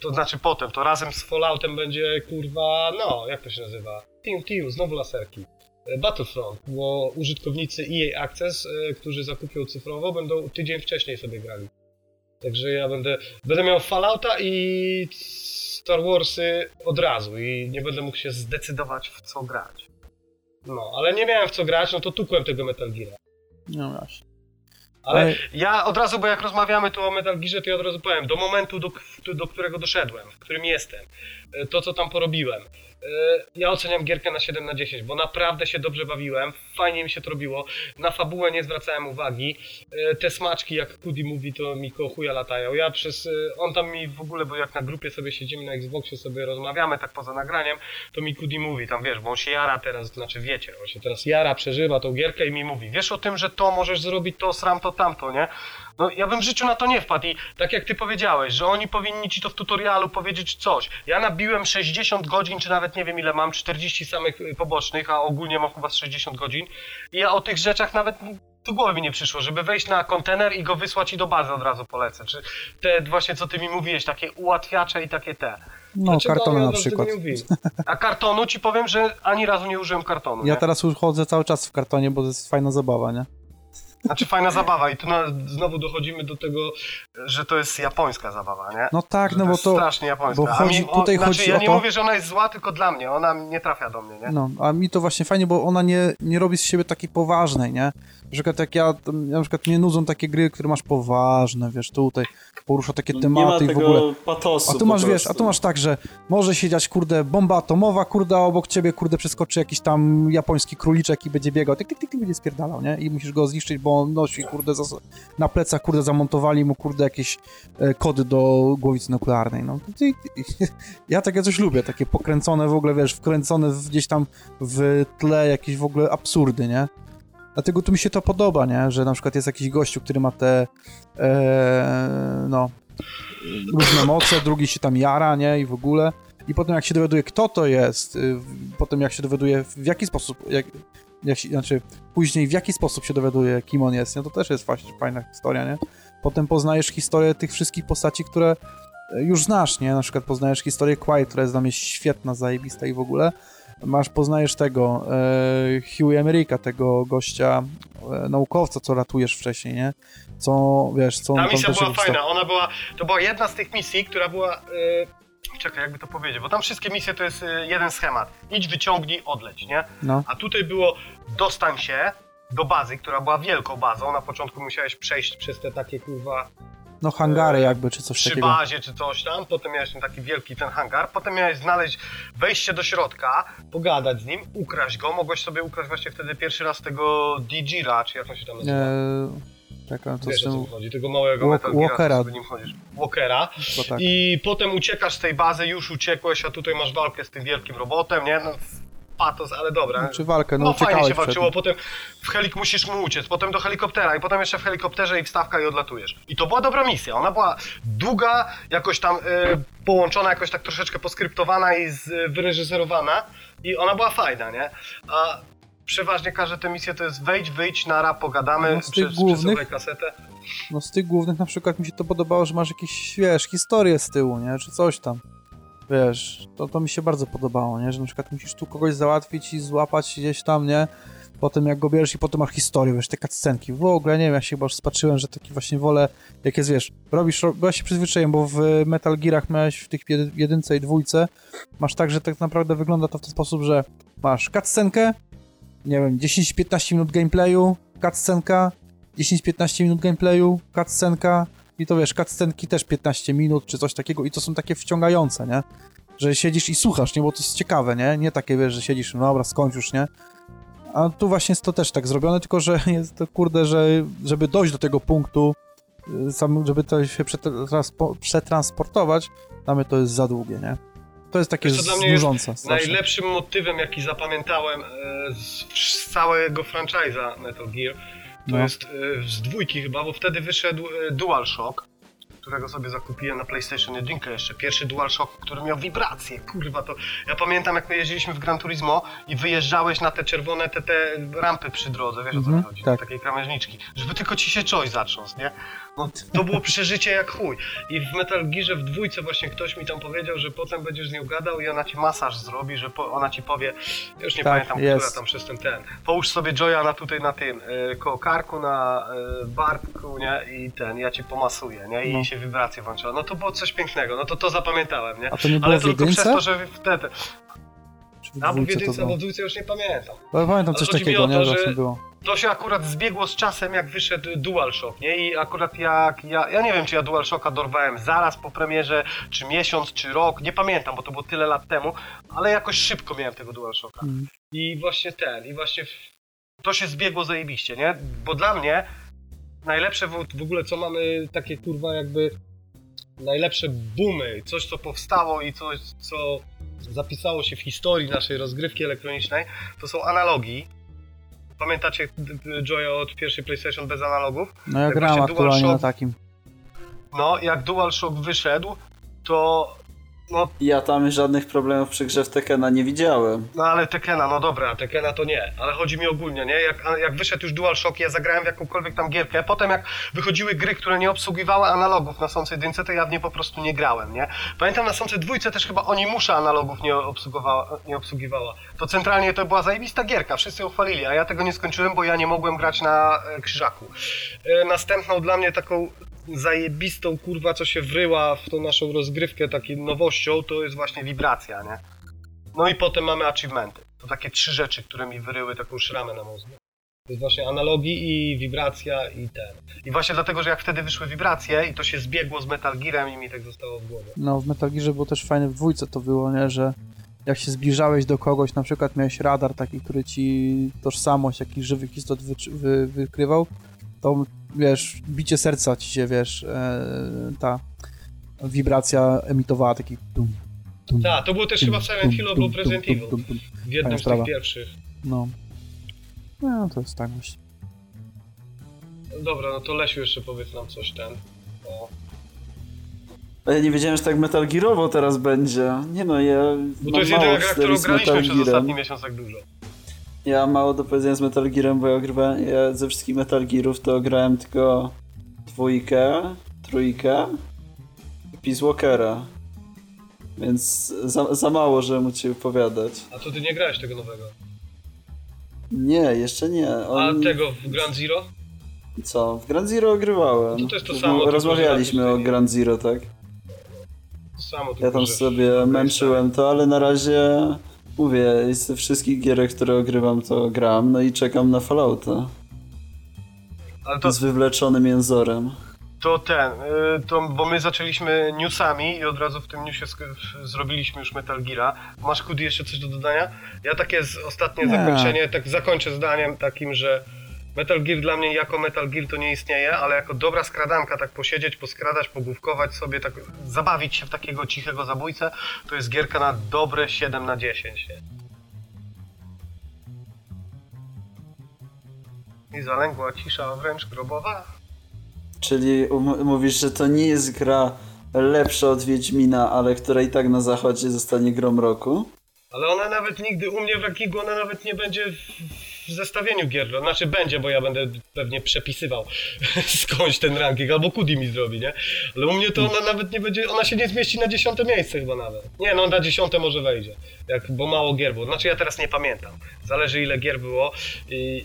to znaczy potem, to razem z Falloutem będzie kurwa, no, jak to się nazywa? Team Team, znowu laserki. E, Battlefront, bo użytkownicy EA Access, e, którzy zakupią cyfrowo, będą tydzień wcześniej sobie grali. Także ja będę, będę miał Fallouta i Star Warsy od razu i nie będę mógł się zdecydować w co grać. No, ale nie miałem w co grać, no to tukłem tego Metal Geara. No właśnie. Ale Ale- ja od razu, bo jak rozmawiamy tu o Metal Gearze, to ja od razu powiem, do momentu, do, do którego doszedłem, w którym jestem, e, to co tam porobiłem, ja oceniam gierkę na 7 na 10, bo naprawdę się dobrze bawiłem, fajnie mi się to robiło, na fabułę nie zwracałem uwagi, e, te smaczki jak Kudi mówi to mi koło chuja latają, ja przez, e, on tam mi w ogóle, bo jak na grupie sobie siedzimy na Xboxie sobie rozmawiamy tak poza nagraniem, to mi Kudi mówi tam wiesz, bo on się jara teraz, znaczy wiecie, on się teraz jara, przeżywa tą gierkę i mi mówi, wiesz o tym, że to możesz zrobić, to sram, to tamto, nie? No ja bym w życiu na to nie wpadł i tak jak ty powiedziałeś, że oni powinni ci to w tutorialu powiedzieć coś. Ja nabiłem 60 godzin, czy nawet nie wiem ile mam, 40 samych y, pobocznych, a ogólnie mam chyba z 60 godzin. I ja o tych rzeczach nawet do głowy mi nie przyszło, żeby wejść na kontener i go wysłać i do bazy od razu polecę. Czy te właśnie co ty mi mówiłeś, takie ułatwiacze i takie te. No, Dlaczego kartony oni na przykład. A kartonu ci powiem, że ani razu nie użyłem kartonu. Ja nie? teraz chodzę cały czas w kartonie, bo to jest fajna zabawa, nie? Znaczy fajna zabawa i tu na, znowu dochodzimy do tego, że to jest japońska zabawa, nie? No tak, Że no to bo jest to... strasznie japońska. bo A chodzi- mi, tutaj znaczy, chodzi ja o nie to- mówię, że ona jest zła tylko dla mnie, ona nie trafia do mnie, nie? No, a mi to właśnie fajnie, bo ona nie, nie robi z siebie takiej poważnej, nie? Na przykład jak ja, na przykład mnie nudzą takie gry, które masz poważne, wiesz, tutaj porusza takie No, nie ma tematy i w tego ogóle... patosu A tu masz, wiesz, a tu masz tak, że może się dziać, kurde, bomba atomowa, kurde, a obok ciebie, kurde, przeskoczy jakiś tam japoński króliczek i będzie biegał, tyk, tyk, tyk, tyk, będzie spierdalał, nie? I musisz go zniszczyć, bo on nosi, kurde, zas- na plecach, kurde, zamontowali mu, kurde, jakieś e, kody do głowicy nuklearnej, no. Ty- *laughs* Ja takie coś lubię, takie pokręcone w ogóle, wiesz, wkręcone w, gdzieś tam w tle jakieś w ogóle absurdy, nie? Dlatego tu mi się to podoba, nie? Że na przykład jest jakiś gościu, który ma te, e, no, różne moce, drugi się tam jara, nie? I w ogóle. I potem jak się dowiaduje, kto to jest, y, potem jak się dowiaduje, w jaki sposób, jak, jak się, znaczy później w jaki sposób się dowiaduje, kim on jest, nie? To też jest właśnie fajna historia, nie? Potem poznajesz historię tych wszystkich postaci, które e, już znasz, nie? Na przykład poznajesz historię Quiet, która jest dla mnie świetna, zajebista i w ogóle. Masz, poznajesz tego e, America, tego gościa, e, naukowca, co ratujesz wcześniej, nie? Co, wiesz, co Ta misja była fajna, ona była, to była jedna z tych misji, która była, yy, czekaj, jakby to powiedzieć, bo tam wszystkie misje to jest y, jeden schemat. Idź, wyciągnij, odleć, nie? No. A tutaj było dostań się do bazy, która była wielką bazą, na początku musiałeś przejść przez te takie kurwa No hangary e, jakby, czy coś przy takiego. bazie czy coś tam, potem miałeś ten taki wielki ten hangar, potem miałeś znaleźć wejście do środka, pogadać z nim, ukraść go, mogłeś sobie ukraść właśnie wtedy pierwszy raz tego Dijira, czy jak on się tam nazywa. Eee, czekaj, to Wiesz z co tym... chodzi, tego małego Walk- Metal Walkera. co tak. I potem uciekasz z tej bazy, już uciekłeś, a tutaj masz walkę z tym wielkim robotem, nie? No, patos, ale dobra. Czy walkę, no, No fajnie się walczyło, potem w helik musisz mu uciec, potem do helikoptera i potem jeszcze w helikopterze i wstawka i odlatujesz. I to była dobra misja, ona była długa, jakoś tam e, połączona, jakoś tak troszeczkę poskryptowana i z, e, wyreżyserowana i ona była fajna, nie? A przeważnie każde te misje to jest wejdź, wyjdź, nara, pogadamy, No, z tych przez, głównych- kasetę. No z tych głównych na przykład mi się to podobało, że masz jakieś, wiesz, historię z tyłu, nie? Czy coś tam. Wiesz, to, to mi się bardzo podobało, nie? Że na przykład musisz tu kogoś załatwić i złapać gdzieś tam, nie? Potem jak go bierzesz i potem masz historię, wiesz, te cutscenki. W ogóle, nie wiem, ja się chyba spatrzyłem, że taki właśnie wolę, jak jest, wiesz, robisz, ro- bo ja się przyzwyczaiłem, bo w Metal Gearach miałeś w tych jedy- jedynce i dwójce, masz tak, że tak naprawdę wygląda to w ten sposób, że masz cutscenkę, nie wiem, 10-15 minut gameplayu, cutscenka, 10-15 minut gameplayu, cutscenka i to wiesz, cutscenki też 15 minut czy coś takiego i to są takie wciągające, nie? Że siedzisz i słuchasz, nie? Bo to jest ciekawe, nie? Nie takie, wiesz, że siedzisz, no dobra, skończ już, nie? A tu właśnie jest to też tak zrobione, tylko że *laughs* jest to, kurde, że żeby dojść do tego punktu, y, sam, żeby to się przetranspo- przetransportować, dla mnie to jest za długie, nie? To jest takie Wiesz dla mnie znużące. Najlepszym motywem, jaki zapamiętałem e, z, całego franchise'a Metal Gear, to No. jest e, z dwójki chyba, bo wtedy wyszedł e, DualShock, którego sobie zakupiłem na PlayStation 1 jeszcze. Pierwszy DualShock, który miał wibracje, kurwa to... Ja pamiętam jak my jeździliśmy w Gran Turismo i wyjeżdżałeś na te czerwone, te, te rampy przy drodze, wiesz o co Mhm, mi chodzi, tak. takiej krawężniczki, żeby tylko ci się coś zatrząsł, nie? To było przeżycie jak chuj. I w Metal Gearze w dwójce właśnie ktoś mi tam powiedział, że potem będziesz z nią gadał i ona ci masaż zrobi, że po, ona ci powie, już nie Tak, pamiętam, jest. która tam przez ten ten. Połóż sobie Joya na tutaj na tym, y, koło karku, na y, barku, nie? I ten, ja ci pomasuję, nie? I No. się wibracje włączyła. No to było coś pięknego, no to to zapamiętałem, nie? A to nie było Ale tylko przez to, że wtedy. Czy w jedynce, było? bo w dwójce już nie pamiętam. Ale pamiętam coś takiego, to, nie? Że że- było. To się akurat zbiegło z czasem, jak wyszedł DualShock, nie? I akurat jak ja, ja nie wiem, czy ja DualShocka dorwałem zaraz po premierze, czy miesiąc, czy rok, nie pamiętam, bo to było tyle lat temu, ale jakoś szybko miałem tego DualShocka. Mm. I właśnie ten, i właśnie to się zbiegło zajebiście, nie? Bo dla mnie najlepsze w, w ogóle, co mamy takie kurwa jakby najlepsze boomy, coś co powstało i coś co zapisało się w historii naszej rozgrywki elektronicznej, to są analogi. Pamiętacie d- d- Joya od pierwszej PlayStation bez analogów? No ja właśnie aktualnie na takim. No, jak DualShock wyszedł, to no, Ja tam żadnych problemów przy grze w Tekena nie widziałem. No ale Tekena, no dobra, Tekena to nie, ale chodzi mi ogólnie, nie? Jak, jak wyszedł już DualShock, ja zagrałem w jakąkolwiek tam gierkę, potem jak wychodziły gry, które nie obsługiwały analogów na Sące jedynce, to ja w nie po prostu nie grałem, nie? Pamiętam na Sące dwójce też chyba Onimusza analogów nie obsługowała, nie obsługiwała. To centralnie to była zajebista gierka, wszyscy ją chwalili, a ja tego nie skończyłem, bo ja nie mogłem grać na e, krzyżaku. E, następną dla mnie taką zajebistą kurwa, co się wryła w tą naszą rozgrywkę taką nowością, to jest właśnie wibracja, nie? No i potem mamy achievementy. To takie trzy rzeczy, które mi wyryły taką szramę na mózgu. To jest właśnie analogi i wibracja i ten. I właśnie dlatego, że jak wtedy wyszły wibracje i to się zbiegło z Metal Gearem i mi tak zostało w głowie. No w Metal Gearze było też fajne w dwójce to było, nie? Że jak się zbliżałeś do kogoś, na przykład miałeś radar taki, który ci tożsamość jakichś żywych istot wy, wy, wykrywał, to wiesz, bicie serca ci się, wiesz, e, ta wibracja emitowała taki dum, dum, Tak, to było też chyba w Silent Hill albo w Resident Evil. W jednym z tych pierwszych. No. No, to jest tak właśnie. Dobra, no to Lesiu jeszcze powiedz nam coś ten. O. A ja nie wiedziałem, że tak Metal Gearowo teraz będzie. Nie no, ja Bo to jest jedyna gra, którą graliśmy przez ostatni miesiąc tak dużo. Ja mało do powiedzenia z Metal Gearem, bo ja grywałem, ja ze wszystkich Metal Gearów to grałem tylko dwójkę, trójkę i Peace Walkera. Więc za, za mało, żeby móc ci opowiadać. A to ty nie grałeś tego nowego. Nie, jeszcze nie. A On, tego w Grand Zero? Co? W Grand Zero ogrywałem. No to to jest to samo, Rozmawialiśmy że na o. Grand Zero, tak? To samo Ja tam że sobie męczyłem to, ale na razie mówię, z wszystkich gierek, które ogrywam, to gram, no i czekam na Fallouta. To, Z wywleczonym jęzorem. To ten, y, to, bo my zaczęliśmy newsami i od razu w tym newsie zrobiliśmy już Metal Geara. Masz Kudi jeszcze coś do dodania? Ja takie ostatnie Nie. zakończenie, tak zakończę zdaniem takim, że Metal Gear dla mnie jako Metal Gear to nie istnieje, ale jako dobra skradanka, tak posiedzieć, poskradać, pogłówkować sobie, tak zabawić się w takiego cichego zabójcę, to jest gierka na dobre 7 na 10. Nie? I zalęgła cisza wręcz grobowa. Czyli um- mówisz, że to nie jest gra lepsza od Wiedźmina, ale która i tak na zachodzie zostanie grą roku? Ale ona nawet nigdy u mnie w rankingu, ona nawet nie będzie w, w zestawieniu gier. Znaczy będzie, bo ja będę pewnie przepisywał *laughs* skądś ten ranking, albo Kudi mi zrobi, nie? Ale u mnie to ona nawet nie będzie, ona się nie zmieści na dziesiąte miejsce chyba nawet. Nie, no na dziesiąte może wejdzie, jak, bo mało gier było. Znaczy ja teraz nie pamiętam. Zależy ile gier było i...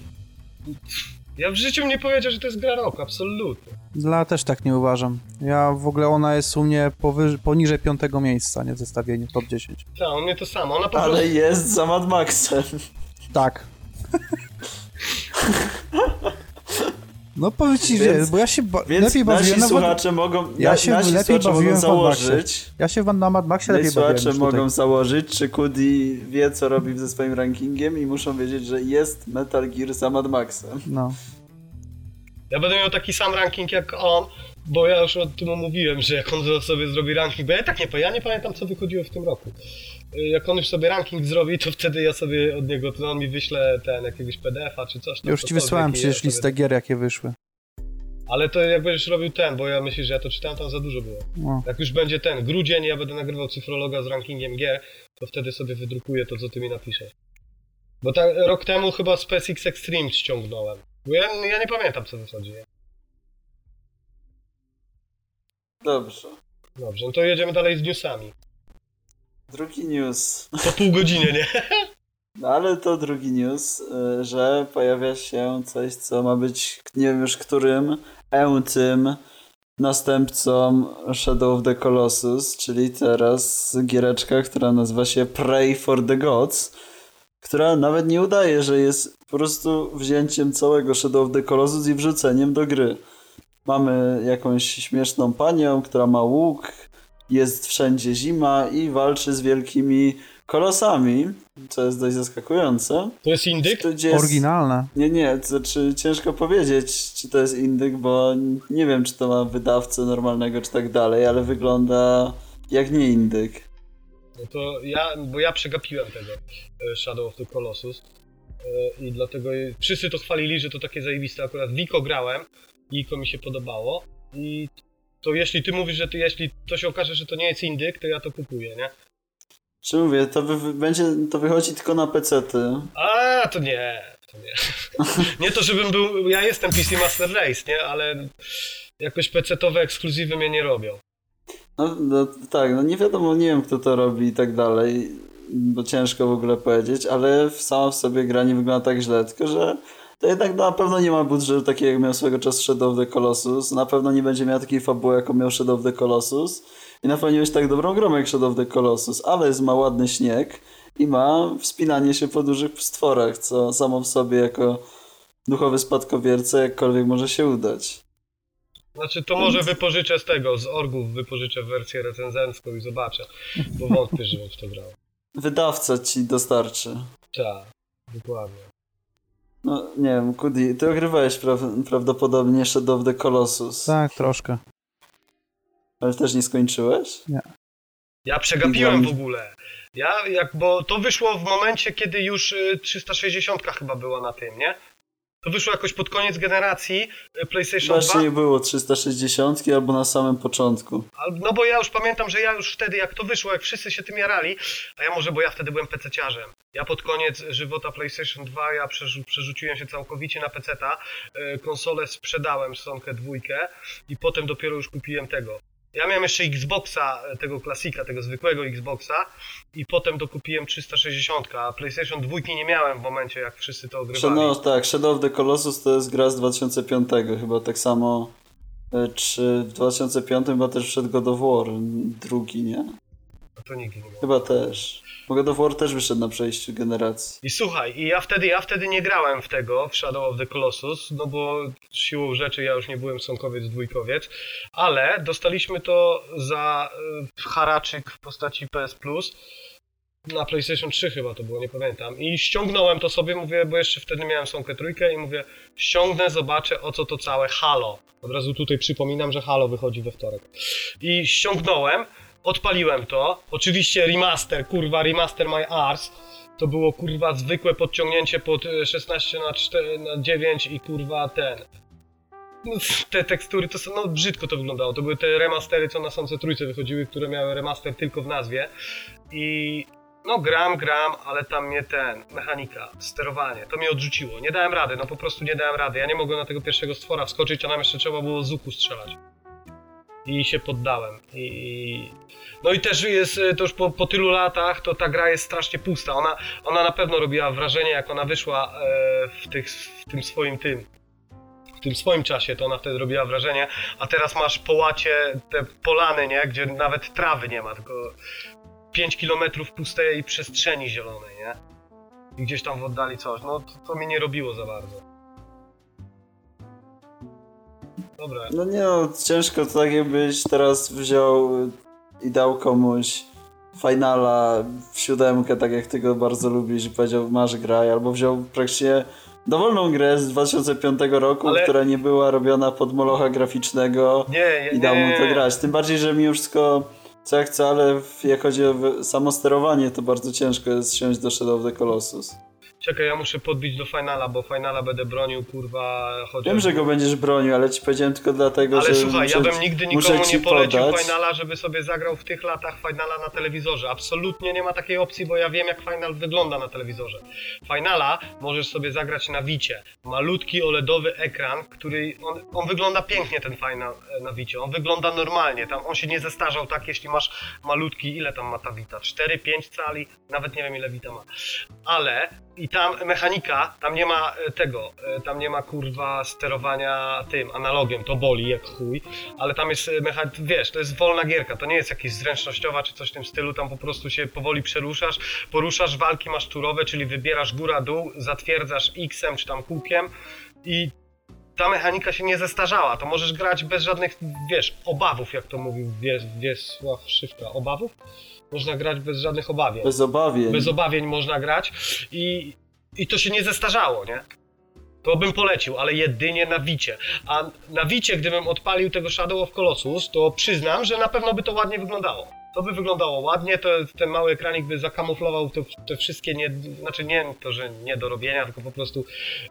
Ja w życiu nie powiedział, że to jest gra roku, absolutnie. Dla też tak nie uważam. Ja w ogóle ona jest u mnie powyż, poniżej piątego miejsca, nie w zestawieniu top 10. Tak, u mnie to samo, ona po prostu... Ale jest za Mad Maxem. Tak. *laughs* No powiem ci, że, Więc- bo ja się ba- Więc lepiej nasi bawiłem na, Wad- słuchacze mogą, Ja na, się nasi lepiej bawiłem założyć, ja się na Mad Maxie nasi lepiej bawiłem słuchacze mogą założyć, czy Kudi wie, co robi ze swoim rankingiem i muszą wiedzieć, że jest Metal Gear za Mad Maxem. No. Ja będę miał taki sam ranking jak on, bo ja już o tym mówiłem, że jak on sobie zrobi ranking, bo ja tak nie, ja nie pamiętam co wychodziło w tym roku. Y, Jak on już sobie ranking zrobi, to wtedy ja sobie od niego, to on mi wyśle ten jakiegoś PDF-a czy coś. tam, Ja już ci wysłałem ja przecież sobie- listę gier, jakie wyszły. Ale to jak będziesz robił ten, bo ja myślę, że ja to czytałem, tam za dużo było. No. Jak już będzie ten grudzień, ja będę nagrywał cyfrologa z rankingiem gier, to wtedy sobie wydrukuję to, co ty mi napiszesz. Bo tak rok temu chyba SpaceX Extreme ściągnąłem. Bo ja, ja nie pamiętam co wychodzi. Dobrze. Dobrze, no to jedziemy dalej z newsami. Drugi news. Po pół godziny, nie? *laughs* No ale to drugi news, y, że pojawia się coś, co ma być, nie wiem już którym, eutym następcą Shadow of the Colossus, czyli teraz giereczka, która nazywa się Pray for the Gods, która nawet nie udaje, że jest po prostu wzięciem całego Shadow of the Colossus i wrzuceniem do gry. Mamy jakąś śmieszną panią, która ma łuk, jest wszędzie zima i walczy z wielkimi kolosami, co jest dość zaskakujące. To jest indyk? Gdzie jest... Oryginalne. Nie, nie, to znaczy ciężko powiedzieć, czy to jest indyk, bo nie wiem, czy to ma wydawcę normalnego, czy tak dalej, ale wygląda jak nie indyk. No to ja, bo ja przegapiłem tego e, Shadow of the Colossus e, i dlatego wszyscy to chwalili, że to takie zajebiste. Akurat Wiko grałem i Wiko mi się podobało i to jeśli ty mówisz, że ty, jeśli to się okaże, że to nie jest indyk, to ja to kupuję, nie? Czy mówię, to wy, będzie, to wychodzi tylko na PC-ty. A, to nie, to nie. *laughs* nie to, żebym był, ja jestem PC Master Race, nie? Ale jakoś PC-towe ekskluzywy mnie nie robią. No, no, tak, no nie wiadomo, nie wiem kto to robi i tak dalej, bo ciężko w ogóle powiedzieć, ale sama w sobie gra nie wygląda tak źle, tylko że to jednak na pewno nie ma budżetu takiego jak miał swego czasu Shadow of the Colossus, na pewno nie będzie miał takiej fabuły jaką miał Shadow of the Colossus i na pewno nie będzie tak dobrą grą jak Shadow of the Colossus, ale jest ma ładny śnieg i ma wspinanie się po dużych stworach, co samo w sobie jako duchowy spadkobierca jakkolwiek może się udać. Znaczy, to może wypożyczę z tego, z orgów wypożyczę wersję recenzencką i zobaczę, bo wątpię, żebym w to grał. Wydawca ci dostarczy. Tak, dokładnie. No, nie wiem, Kudi, ty ogrywałeś pra prawdopodobnie Shadow of the Colossus. Tak, troszkę. Ale też nie skończyłeś? Nie. Ja przegapiłem w ogóle. Ja, jak, bo to wyszło w momencie, kiedy już 360 y, chyba była na tym, nie? To wyszło jakoś pod koniec generacji y, PlayStation Właśnie 2. nie było 360 albo na samym początku. No bo ja już pamiętam, że ja już wtedy, jak to wyszło, jak wszyscy się tym jarali, a ja może, bo ja wtedy byłem PC-ciarzem. Ja pod koniec żywota PlayStation 2, ja przerzu przerzuciłem się całkowicie na PC-ta. Y, konsolę sprzedałem, Sonkę dwójkę i potem dopiero już kupiłem tego. Ja miałem jeszcze Xboxa, e, tego klasika, tego zwykłego Xboxa i potem dokupiłem 360, a PlayStation 2 nie miałem w momencie, jak wszyscy to ogrywali. No tak, Shadow of the Colossus to jest gra z 2005, chyba tak samo e, czy w 2005 chyba też wszedł God of War, drugi, nie? No to nigdy nie Chyba też. Bo God of War też wyszedł na przejściu generacji. I słuchaj, i ja wtedy, ja wtedy nie grałem w tego, w Shadow of the Colossus, no bo siłą rzeczy ja już nie byłem sąkowiec, dwójkowiec, ale dostaliśmy to za y, haraczyk w postaci PS Plus na PlayStation 3 chyba to było, nie pamiętam. I ściągnąłem to sobie, mówię, bo jeszcze wtedy miałem Sonkę trójkę i mówię, ściągnę, zobaczę o co to całe Halo. Od razu tutaj przypominam, że Halo wychodzi we wtorek. I ściągnąłem, odpaliłem to. Oczywiście remaster, kurwa, remaster my ars. To było kurwa zwykłe podciągnięcie pod 16 na, 4, na 9 i kurwa ten. Te tekstury to są, no brzydko to wyglądało. To były te remastery, co na Samce Trójce wychodziły, które miały remaster tylko w nazwie. I no gram, gram, ale tam mnie ten, mechanika, sterowanie, to mnie odrzuciło. Nie dałem rady, no po prostu nie dałem rady. Ja nie mogłem na tego pierwszego stwora wskoczyć, a nam jeszcze trzeba było z łuku strzelać i się poddałem. I... No i też jest, to już po, po, tylu latach, to ta gra jest strasznie pusta. Ona, ona na pewno robiła wrażenie, jak ona wyszła e, w, tych, w tym swoim tym. W tym swoim czasie to ona wtedy robiła wrażenie, a teraz masz połacie, te polany, nie? Gdzie nawet trawy nie ma, tylko 5 km pustej przestrzeni zielonej, nie? I gdzieś tam w oddali coś. No to, to mi nie robiło za bardzo. Dobra. No nie no, ciężko to tak jakbyś teraz wziął i dał komuś finala w siódemkę, tak jak ty go bardzo lubisz i powiedział masz graj, albo wziął praktycznie dowolną grę z 2005 roku, Ale... która nie była robiona pod molocha graficznego nie, i dał mu to grać. Tym bardziej, że mimo wszystko co jak co, ale jak chodzi o samo sterowanie, to bardzo ciężko jest siąść do Shadow of the Colossus. Czekaj, ja muszę podbić do finala, bo finala będę bronił, kurwa, chociaż... Wiem, że go będziesz bronił, ale ci powiedziałem tylko dlatego, ale że... Ale słuchaj, ja bym nigdy nikomu nie polecił podać. finala, żeby sobie zagrał w tych latach finala na telewizorze. Absolutnie nie ma takiej opcji, bo ja wiem, jak final wygląda na telewizorze. Finala możesz sobie zagrać na Wicie. Malutki OLEDowy ekran, który... On, on wygląda pięknie, ten final e, na Wicie. On wygląda normalnie. Tam on się nie zestarzał tak, jeśli masz malutki... Ile tam ma ta Wita? 4-5 cali? Nawet nie wiem, ile Wita ma. Ale i tam mechanika, tam nie ma e, tego, e, tam nie ma kurwa sterowania tym analogiem, to boli jak chuj, ale tam jest mechanika, wiesz, to jest wolna gierka, to nie jest jakaś zręcznościowa czy coś w tym stylu, tam po prostu się powoli przeruszasz, poruszasz, walki masz turowe, czyli wybierasz góra-dół, zatwierdzasz X-em czy tam kółkiem i ta mechanika się nie zestarzała, to możesz grać bez żadnych, wiesz, obawów, jak to mówił Wiesław Szywka, obawów? Można grać bez żadnych obawień. Bez obawień. Bez obawień można grać i, i to się nie zestarzało, nie? To bym polecił, ale jedynie na Wicie. A na Wicie, gdybym odpalił tego Shadow of Colossus, to przyznam, że na pewno by to ładnie wyglądało. To by wyglądało ładnie, to ten mały ekranik by zakamuflował te, te wszystkie, nie, znaczy nie to, że nie do robienia, tylko po prostu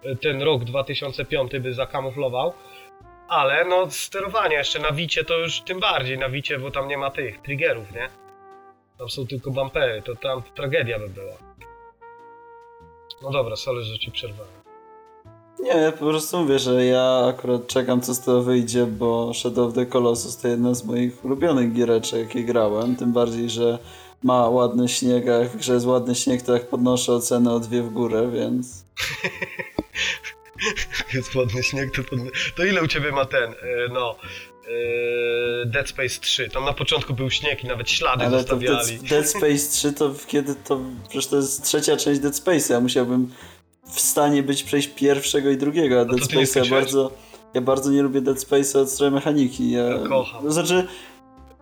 e, ten rok 2005 by zakamuflował. Ale no sterowanie jeszcze na Wicie to już tym bardziej na Wicie, bo tam nie ma tych triggerów, nie? Tam są tylko bumpery, to tam tragedia by była. No dobra, sorry, że ci przerwałem. Nie, po prostu mówię, że ja akurat czekam, co z tego wyjdzie, bo Shadow of the Colossus to jedna z moich ulubionych giereczek, jakie grałem. Tym bardziej, że ma ładny śnieg, a jak jest ładny śnieg, to jak podnoszę ocenę o dwie w górę, więc... *laughs* jest ładny śnieg, to, pod... to ile u ciebie ma ten, e, no, e, Dead Space 3? Tam na początku był śnieg i nawet ślady Ale zostawiali. to Dead Space 3 to kiedy to... Przecież to jest trzecia część Dead Space'a, ja musiałbym w stanie być przejść pierwszego i drugiego, a Dead Space ja bardzo, ja bardzo nie lubię Dead Space'a od strony mechaniki. Ja, ja kocham. To znaczy,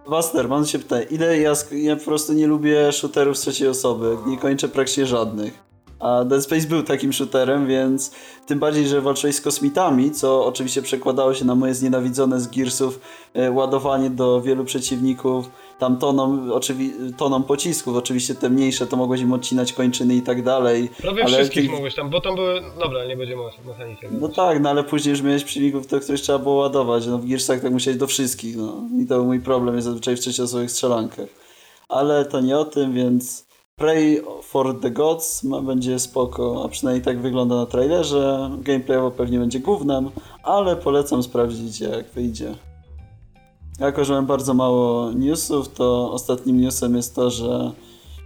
Master, mam się pytać, ile ja, ja po prostu nie lubię shooterów z trzeciej osoby, nie kończę praktycznie żadnych. A Dead Space był takim shooterem, więc tym bardziej, że walczyłeś z kosmitami, co oczywiście przekładało się na moje znienawidzone z Gearsów e, ładowanie do wielu przeciwników, tam toną, oczywi- toną pocisków, oczywiście te mniejsze to mogłeś im odcinać kończyny i tak dalej. Prawie ale wszystkich mogłeś tam, bo tam były, dobra, nie będziemy mechaniki. No tak, no ale później już miałeś przeciwników, do których trzeba było ładować, no w Gearsach tak musiałeś do wszystkich, no i to był mój problem, jest zazwyczaj w trzecioosobowych strzelankach. Ale to nie o tym, więc Pray for the Gods ma, będzie spoko, a przynajmniej tak wygląda na trailerze. Gameplayowo pewnie będzie głównym, ale polecam sprawdzić jak wyjdzie. Jako, że mam bardzo mało newsów, to ostatnim newsem jest to, że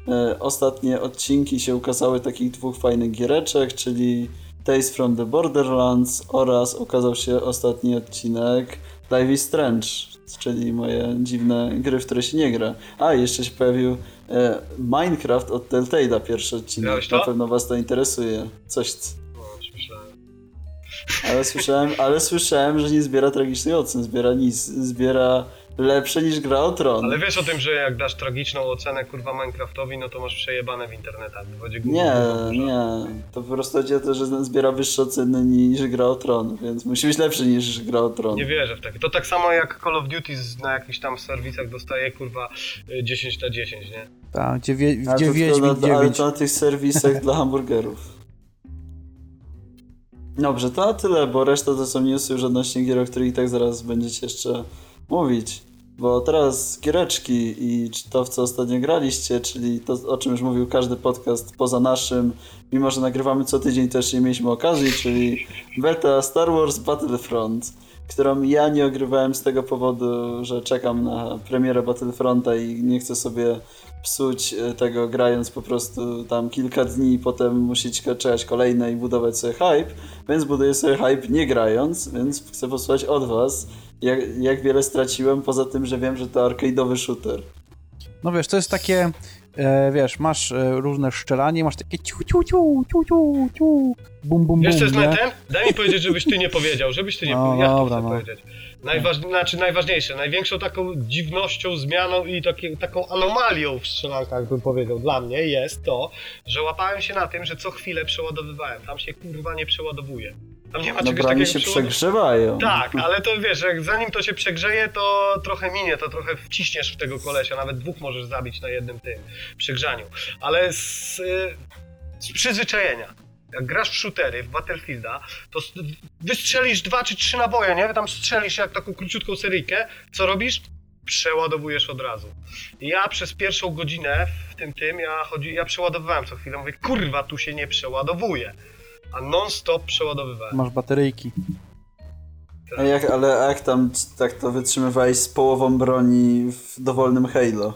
e, ostatnie odcinki się ukazały takich dwóch fajnych giereczek, czyli Tales from the Borderlands oraz ukazał się ostatni odcinek Life is Strange, czyli moje dziwne gry, w które się nie gra. A, jeszcze się pojawił e, Minecraft od Telltale'a, pierwszy odcinek. Na pewno was to interesuje. Coś... Ale słyszałem, ale słyszałem, że nie zbiera tragicznych ocen, zbiera nic, zbiera lepsze niż gra o tron. Ale wiesz o tym, że jak dasz tragiczną ocenę kurwa Minecraftowi, no to masz przejebane w internetach. Nie, nie. To po prostu chodzi o to, że zbiera wyższe oceny niż gra o tron, więc musi być lepszy niż gra o tron. Nie wierzę w takie. To tak samo jak Call of Duty na jakichś tam serwisach dostaje kurwa 10 na 10, nie? Tak, gdzie, wie, gdzie Wiedźmin 9. Ale to na tych serwisach dla hamburgerów. Dobrze, to tyle, bo reszta to są newsy już odnośnie gier, o których tak zaraz będziecie jeszcze mówić. Bo teraz giereczki i to, w co ostatnio graliście, czyli to, o czym już mówił każdy podcast poza naszym, mimo że nagrywamy co tydzień, też nie mieliśmy okazji, czyli beta Star Wars Battlefront, którą ja nie ogrywałem z tego powodu, że czekam na premierę Battlefronta i nie chcę sobie psuć e, tego grając po prostu tam kilka dni i potem musieć czekać kolejne i budować sobie hype, więc buduję sobie hype nie grając, więc chcę posłuchać od was, jak, jak wiele straciłem, poza tym, że wiem, że to arcade'owy shooter. No wiesz, to jest takie, e, wiesz, masz e, różne szczelanie, masz takie ciu, ciu, ciu, ciu, ciu, ciu, bum, bum, Wiesz, bum, jest ten? Daj mi powiedzieć, żebyś ty nie powiedział, żebyś ty nie no, powiedział. Ja dobra, no. powiedzieć. Najważ... Znaczy najważniejsze, największą taką dziwnością, zmianą i taką anomalią w strzelankach, bym powiedział, dla mnie jest to, że łapałem się na tym, że co chwilę przeładowywałem. Tam się kurwa nie przeładowuje. Tam nie ma no, czegoś takiego. się przegrzewają. Tak, ale to wiesz, jak zanim to się przegrzeje, to trochę minie, to trochę wciśniesz w tego kolesia, nawet dwóch możesz zabić na jednym tym przegrzaniu. Ale z, z przyzwyczajenia jak grasz w shootery, w Battlefielda, to wystrzelisz dwa czy trzy naboje, nie? Tam strzelisz jak taką króciutką seryjkę, co robisz? Przeładowujesz od razu. I ja przez pierwszą godzinę w tym tym, ja, chodzi, ja przeładowywałem co chwilę, mówię, kurwa, tu się nie przeładowuje. A non-stop przeładowywałem. Masz bateryjki. A jak, ale jak tam tak to wytrzymywałeś z połową broni w dowolnym Halo?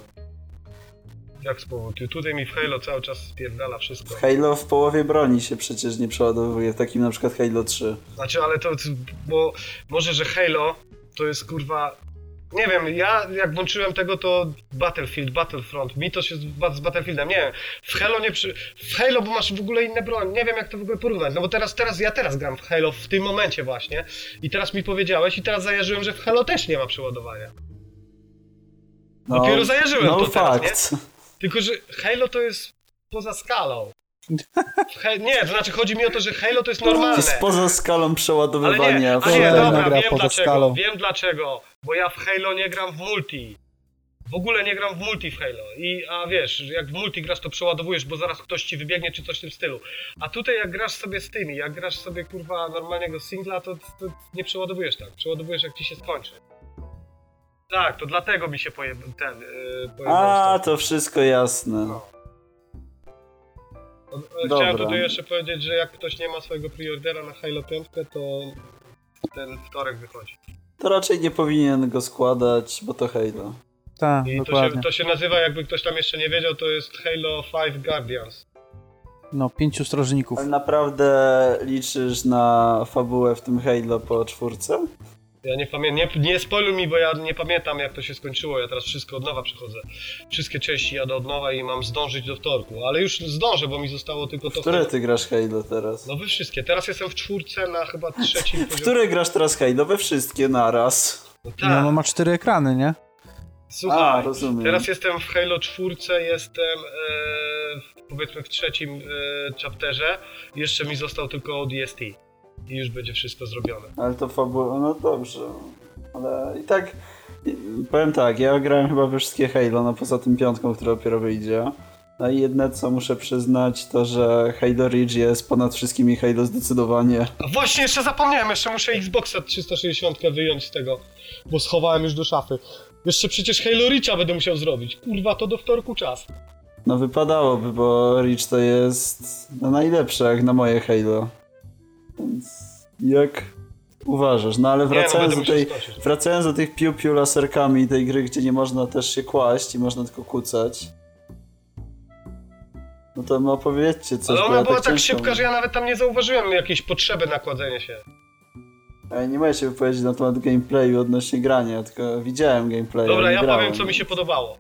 Jak z powodu? Tutaj mi w Halo cały czas spierdala wszystko. Halo w połowie broni się przecież nie przeładowuje, w takim na przykład Halo 3. Znaczy, ale to, bo może, że Halo to jest kurwa... Nie wiem, ja jak włączyłem tego, to Battlefield, Battlefront, mi to się z, z Battlefieldem, nie wiem. W Halo nie przy... W Halo, bo masz w ogóle inne broń, nie wiem jak to w ogóle porównać, no bo teraz, teraz, ja teraz gram w Halo w tym momencie właśnie i teraz mi powiedziałeś i teraz zajarzyłem, że w Halo też nie ma przeładowania. Dopiero zajarzyłem no to teraz, fakt. Tylko, że Halo to jest poza skalą. *laughs* He- nie, to znaczy chodzi mi o to, że Halo to jest To normalne. jest poza skalą Ale przeładowywania. nie, a nie, dobra, gra wiem poza dlaczego, skalą. wiem dlaczego, bo ja w Halo nie gram w multi. W ogóle nie gram w multi w Halo. I, a wiesz, jak w multi grasz, to przeładowujesz, bo zaraz ktoś ci wybiegnie, czy coś w tym stylu. A tutaj jak grasz sobie z tymi, jak grasz sobie, kurwa, normalnego singla, to, to nie przeładowujesz tak. Przeładowujesz, jak ci się skończy. Tak, to dlatego mi się poje... ten... Yy, A, to wszystko jasne. No. Dobra. Chciałem tutaj jeszcze powiedzieć, że jak ktoś nie ma swojego preordera na Halo 5, to ten wtorek wychodzi. To raczej nie powinien go składać, bo to Halo. Tak, I to się, dokładnie. to się nazywa, jakby ktoś tam jeszcze nie wiedział, to jest Halo 5 Guardians. No, pięciu strażników. Ale naprawdę liczysz na fabułę w tym Halo po czwórce? Ja nie pamiętam, nie, nie spoiluj mi, bo ja nie pamiętam jak to się skończyło, ja teraz wszystko od nowa przechodzę. Wszystkie części jadę od nowa i mam zdążyć do wtorku, ale już zdążę, bo mi zostało tylko to... Które ty grasz Halo teraz? No wy wszystkie, teraz jestem w czwórce na chyba trzecim *laughs* W poziomie. które grasz teraz Halo? We wszystkie naraz. No No, tak, no ma cztery ekrany, nie? słuchaj, A, rozumiem. teraz jestem w Halo czwórce, jestem e, w- powiedzmy w trzecim e, chapterze, jeszcze mi został tylko ODST i już będzie wszystko zrobione. Ale to fabuła, no dobrze. Ale i tak, powiem tak, ja grałem chyba we wszystkie Halo, no poza tym piątką, która dopiero wyjdzie. No i jedne co muszę przyznać, to że Halo Reach jest ponad wszystkimi Halo zdecydowanie. A właśnie jeszcze zapomniałem, jeszcze muszę Xboxa 360 wyjąć z tego, bo schowałem już do szafy. Jeszcze przecież Halo Reacha będę musiał zrobić. Kurwa, to do wtorku czas. No wypadałoby, bo Reach to jest no, najlepsze jak na moje Halo. Więc jak uważasz? No ale Nie, no wracając, do, tej, skończyć. wracając do tych piu-piu laserkami tej gry, gdzie nie można też się kłaść i można tylko kucać. No to no opowiedzcie coś, Ale ona ja była tak tak szybka, że ja nawet tam nie zauważyłem jakiejś potrzeby nakładzenia się. Ja nie mogę się wypowiedzieć na temat gameplayu odnośnie grania, tylko widziałem gameplay. Dobra, ja grałem. powiem co mi się podobało.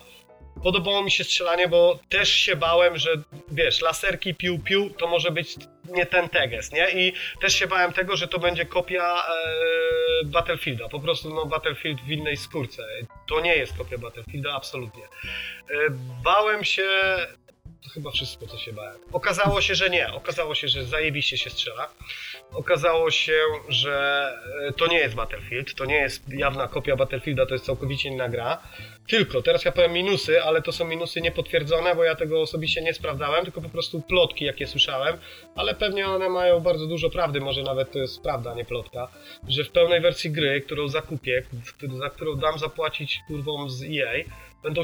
Podobało mi się strzelanie, bo też się bałem, że wiesz, laserki piu-piu to może być nie ten teges, nie? I też się bałem tego, że to będzie kopia e, Battlefielda. Po prostu no Battlefield w innej skórce. To nie jest kopia Battlefielda, absolutnie. E, bałem się... To chyba wszystko, co się bałem. Okazało się, że nie. Okazało się, że zajebiście się strzela. Okazało się, że e, to nie jest Battlefield, to nie jest jawna kopia Battlefielda, to jest całkowicie inna gra. Tylko, teraz ja powiem minusy, ale to są minusy niepotwierdzone, bo ja tego osobiście nie sprawdzałem, tylko po prostu plotki, jakie słyszałem, ale pewnie one mają bardzo dużo prawdy, może nawet to jest prawda, nie plotka, że w pełnej wersji gry, którą zakupię, za którą dam zapłacić kurwom z EA, będą,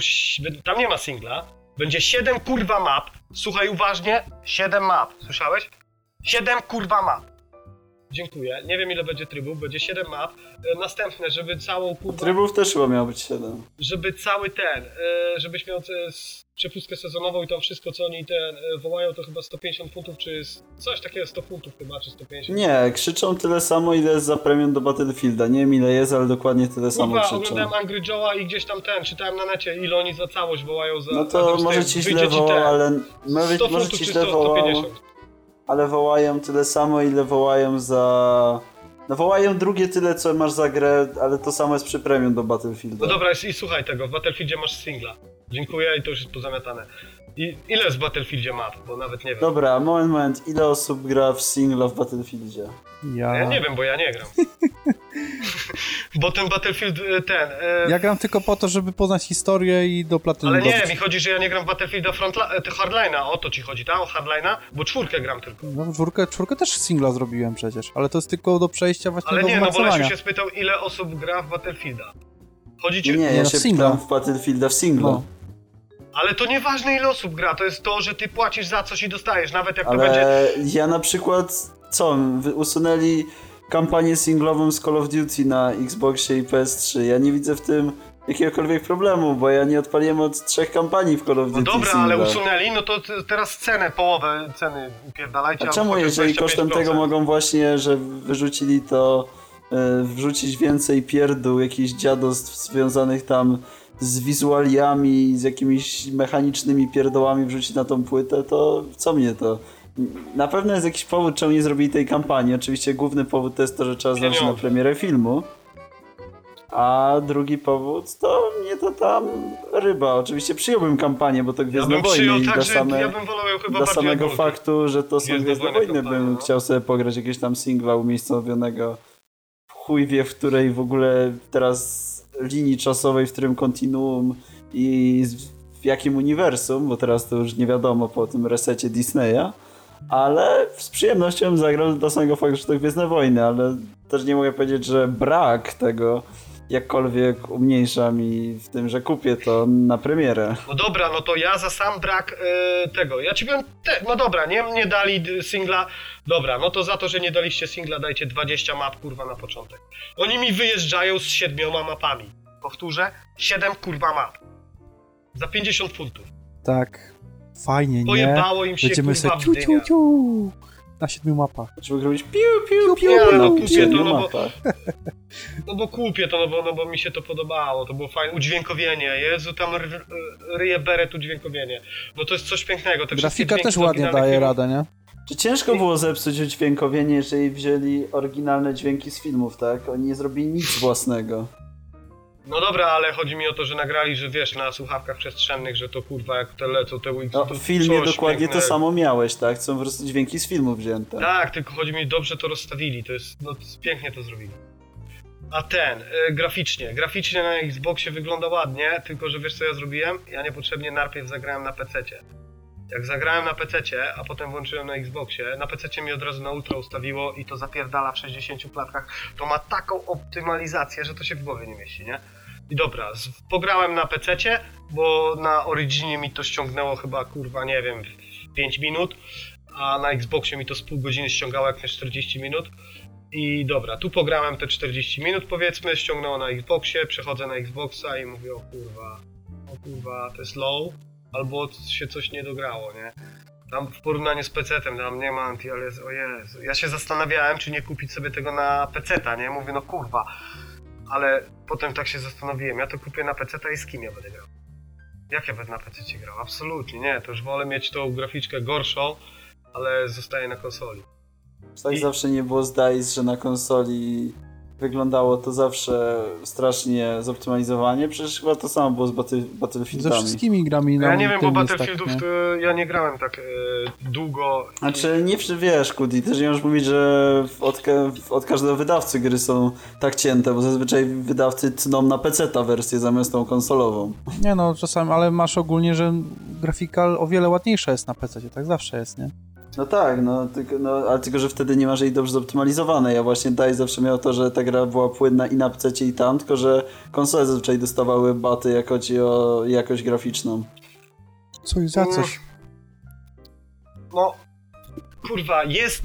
tam nie ma singla, będzie 7 kurwa map, słuchaj uważnie, 7 map, słyszałeś? 7 kurwa map. Dziękuję. Nie wiem ile będzie trybów, będzie 7 map. E, Następne, żeby całą kurwa Trybów też chyba miało być 7. żeby cały ten, e, żebyś miał przepustkę sezonową i tam wszystko co oni ten e, wołają, to chyba 150 funtów, czy coś takiego 100 funtów chyba, czy 150. Nie, krzyczą tyle samo, ile jest za premium do Battlefielda. Nie wiem ile jest, ale dokładnie tyle samo Kurwa, krzyczą. oglądałem Angry Joe'a i gdzieś tam ten, czytałem na necie, ile oni za całość wołają za... No za to ten może ci źle wołał, ten, ale... Może, 100 może funtów czy źle 100, wołał, 150. ale wołają tyle samo, ile wołają za... No wołają drugie tyle, co masz za grę, ale to samo jest przy premium do Battlefielda. No dobra, i słuchaj tego, w Battlefieldzie masz singla. Dziękuję i to już jest pozamiatane. I ile jest w Battlefieldzie map? Bo nawet nie wiem. Dobra, moment, moment. Ile osób gra w singla w Battlefieldzie? Ja... Ja nie wiem, bo ja nie gram. *laughs* bo ten Battlefield, e, ten... e, Ja gram tylko po to, żeby poznać historię i do platyny Ale nie, mi chodzi, że ja nie gram w Battlefielda e, Hardline'a, o to ci chodzi, tak? O Hardline'a? Bo czwórkę gram tylko. No, czwórkę, czwórkę też singla zrobiłem przecież, ale to jest tylko do przejścia właśnie Ale do nie, no bo. Lesiu się spytał, ile osób gra w Battlefielda. Chodzi ci... Nie, ja no, się singla. pytam w Battlefielda w singla. No. Ale to nieważne ile osób gra, to jest to, że ty płacisz za coś i dostajesz, nawet jak to będzie... Ale ja na przykład, co, usunęli kampanię singlową z Call of Duty na Xboxie i PS3. Ja nie widzę w tym jakiegokolwiek problemu, bo ja nie odpaliłem od trzech kampanii w Call of No Duty dobra, singla. ale usunęli, no to teraz cenę, połowę ceny upierdalajcie. A czemu, jeżeli 25%? kosztem tego mogą właśnie, że wyrzucili to, e, wrzucić więcej pierdół, jakichś dziadostw związanych tam z wizualiami, z jakimiś mechanicznymi pierdołami wrzucić na tą płytę, to co mnie to? Na pewno jest jakiś powód, czemu nie zrobili tej kampanii. Oczywiście główny powód to jest to, że trzeba zdążyć na premierę filmu. A drugi powód to mnie to tam ryba. Oczywiście przyjąłbym kampanię, bo to Ja Gwiezdne bym Wojny i tak, dla same, ja bym wolał ją chyba dla samego faktu, że to są Gwiezdne Gwiezdne Wojny Wojny, kampania, bym no. chciał sobie pograć jakiegoś tam singla umiejscowionego w chuj wie, w której w ogóle teraz linii czasowej, w którym kontinuum i w jakim uniwersum, bo teraz to już nie wiadomo po tym resecie Disneya, ale z przyjemnością bym zagrał do samego faktu, że to Gwiezdne Wojny, ale też nie mogę powiedzieć, że brak tego jakkolwiek umniejsza mi w tym, że kupię to na premierę. No dobra, no to ja za sam brak e, tego. Ja ci powiem, te, no dobra, nie, nie dali singla. Dobra, no to za to, że nie daliście singla, dajcie 20 map kurwa na początek. Oni mi wyjeżdżają z siedmioma mapami. Powtórzę, 7 kurwa map. Za 50 funtów. Tak. Fajnie, nie? Pojebało im się Będziemy kurwa sobie w ciu, ciu, ciu na siedmiu mapach. Trzeba robić piu, piu, piu, na no kupię to, no bo-. *laughs* No bo kupię to, no bo, no bo mi się to podobało, to było fajne. Udźwiękowienie, Jezu, tam ryje beret udźwiękowienie. No to jest coś pięknego. Te Grafika też ładnie daje filmów. radę, nie? Czy ciężko było zepsuć udźwiękowienie, jeżeli wzięli oryginalne dźwięki z filmów, tak? Oni nie zrobili nic własnego. No dobra, ale chodzi mi o to, że nagrali, że wiesz, na słuchawkach przestrzennych, że to kurwa jak te lecą te Wix, No, to w filmie dokładnie to pięknego. samo miałeś, tak? To są po prostu dźwięki z filmów wzięte. Tak, tylko chodzi mi, dobrze to rozstawili, to jest, no to jest, pięknie to zrobili. A ten, y, graficznie, graficznie na Xboxie wygląda ładnie, tylko że wiesz co ja zrobiłem? Ja niepotrzebnie najpierw zagrałem na PC-cie. Jak zagrałem na PC-cie, a potem włączyłem na Xboxie, na PC-cie mi od razu na ultra ustawiło i to zapierdala w 60 klatkach, to ma taką optymalizację, że to się w głowie nie mieści, nie? I dobra, pograłem na PC-cie, bo na Originie mi to ściągnęło chyba, kurwa, nie wiem, w 5 minut, a na Xboxie mi to z pół godziny ściągało jak nie 40 minut. I dobra, tu pograłem te 40 minut powiedzmy, ściągnęło na Xboxie, przechodzę na Xboxa i mówię o kurwa, o kurwa, to jest low, albo się coś nie dograło, nie? Tam w porównaniu z PC-tem, tam nie ma anti, ale o Jezu. Ja się zastanawiałem, czy nie kupić sobie tego na PC-ta, nie? Mówię, no kurwa. Ale potem tak się zastanowiłem, ja to kupię na PC-ta i z kim ja będę grał? Jak ja będę na PC grał? Absolutnie nie, to już wolę mieć tą graficzkę gorszą, ale zostaje na konsoli. Tak I- zawsze nie było z DICE, że na konsoli wyglądało to zawsze strasznie zoptymalizowanie. Przecież chyba to samo było z battle, Ze Battlefieldami. wszystkimi grami Ja na nie wiem, bo jest Battlefieldów tak, nie? ja nie grałem tak e, długo. Znaczy, nie wiesz, Kudi, też nie możesz mówić, że od, od każdego wydawcy gry są tak cięte, bo zazwyczaj wydawcy tną na PC-ta wersję zamiast tą konsolową. Nie no, czasami, ale masz ogólnie, że grafika o wiele ładniejsza jest na PC, tak zawsze jest, nie? No tak, no, tylko, no ale tylko, że wtedy nie masz jej dobrze zoptymalizowanej. Ja właśnie DICE zawsze miał to, że ta gra była płynna i na PC i tam, tylko że konsole zazwyczaj dostawały baty, jak chodzi o jakość graficzną. Coś za coś. No, kurwa, jest.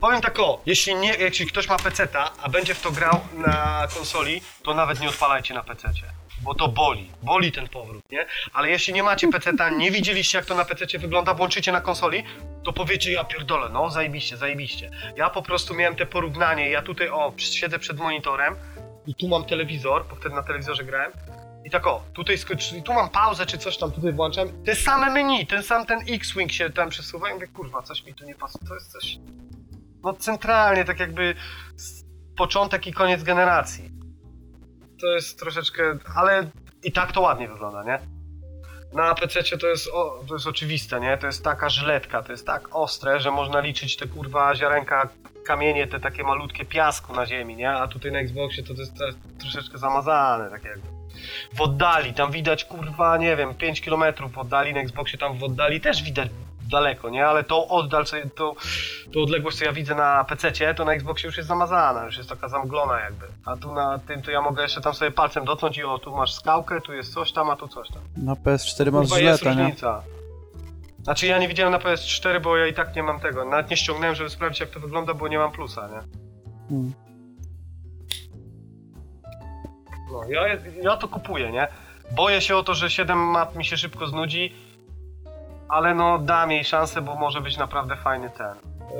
Powiem tak o, jeśli, nie, jeśli ktoś ma peceta, a będzie w to grał na konsoli, to nawet nie odpalajcie na pececie. Bo to boli, boli ten powrót, nie? Ale jeśli nie macie peceta, nie widzieliście jak to na pececie wygląda, włączycie na konsoli, to powiecie, ja pierdolę, no zajebiście, zajebiście. Ja po prostu miałem te porównanie, ja tutaj o, siedzę przed monitorem i tu mam telewizor, bo wtedy na telewizorze grałem, i tak o, tutaj skoczy, tu mam pauzę czy coś tam, tutaj włączam. Te same menu, ten sam ten X-Wing się tam przesuwa i mówię, kurwa, coś mi tu nie pasuje, to jest coś... No centralnie, tak jakby początek i koniec generacji. To jest troszeczkę, ale i tak to ładnie wygląda, nie? Na PC to jest, o, to jest oczywiste, nie? To jest taka żyletka, to jest tak ostre, że można liczyć te kurwa ziarenka, kamienie, te takie malutkie piasku na ziemi, nie? A tutaj na Xboxie to, jest troszeczkę zamazane, tak jakby w oddali, tam widać kurwa, nie wiem, 5 km w oddali, na Xboxie tam w oddali też widać daleko, nie? Ale tą oddal, co, tą, tą odległość, co ja widzę na PC, to na Xboxie już jest zamazana, już jest taka zamglona jakby. A tu na tym, to ja mogę jeszcze tam sobie palcem dotknąć i o, tu masz skałkę, tu jest coś tam, a tu coś tam. Na PS4 masz Kurwa, jest żyleta, nie? różnica. Znaczy ja nie widziałem na PS4, bo ja i tak nie mam tego. Nawet nie ściągnąłem, żeby sprawdzić jak to wygląda, bo nie mam plusa, nie? Hmm. No, ja, ja to kupuję, nie? Boję się o to, że 7 map mi się szybko znudzi, ale no dam jej szansę, bo może być naprawdę fajny ten,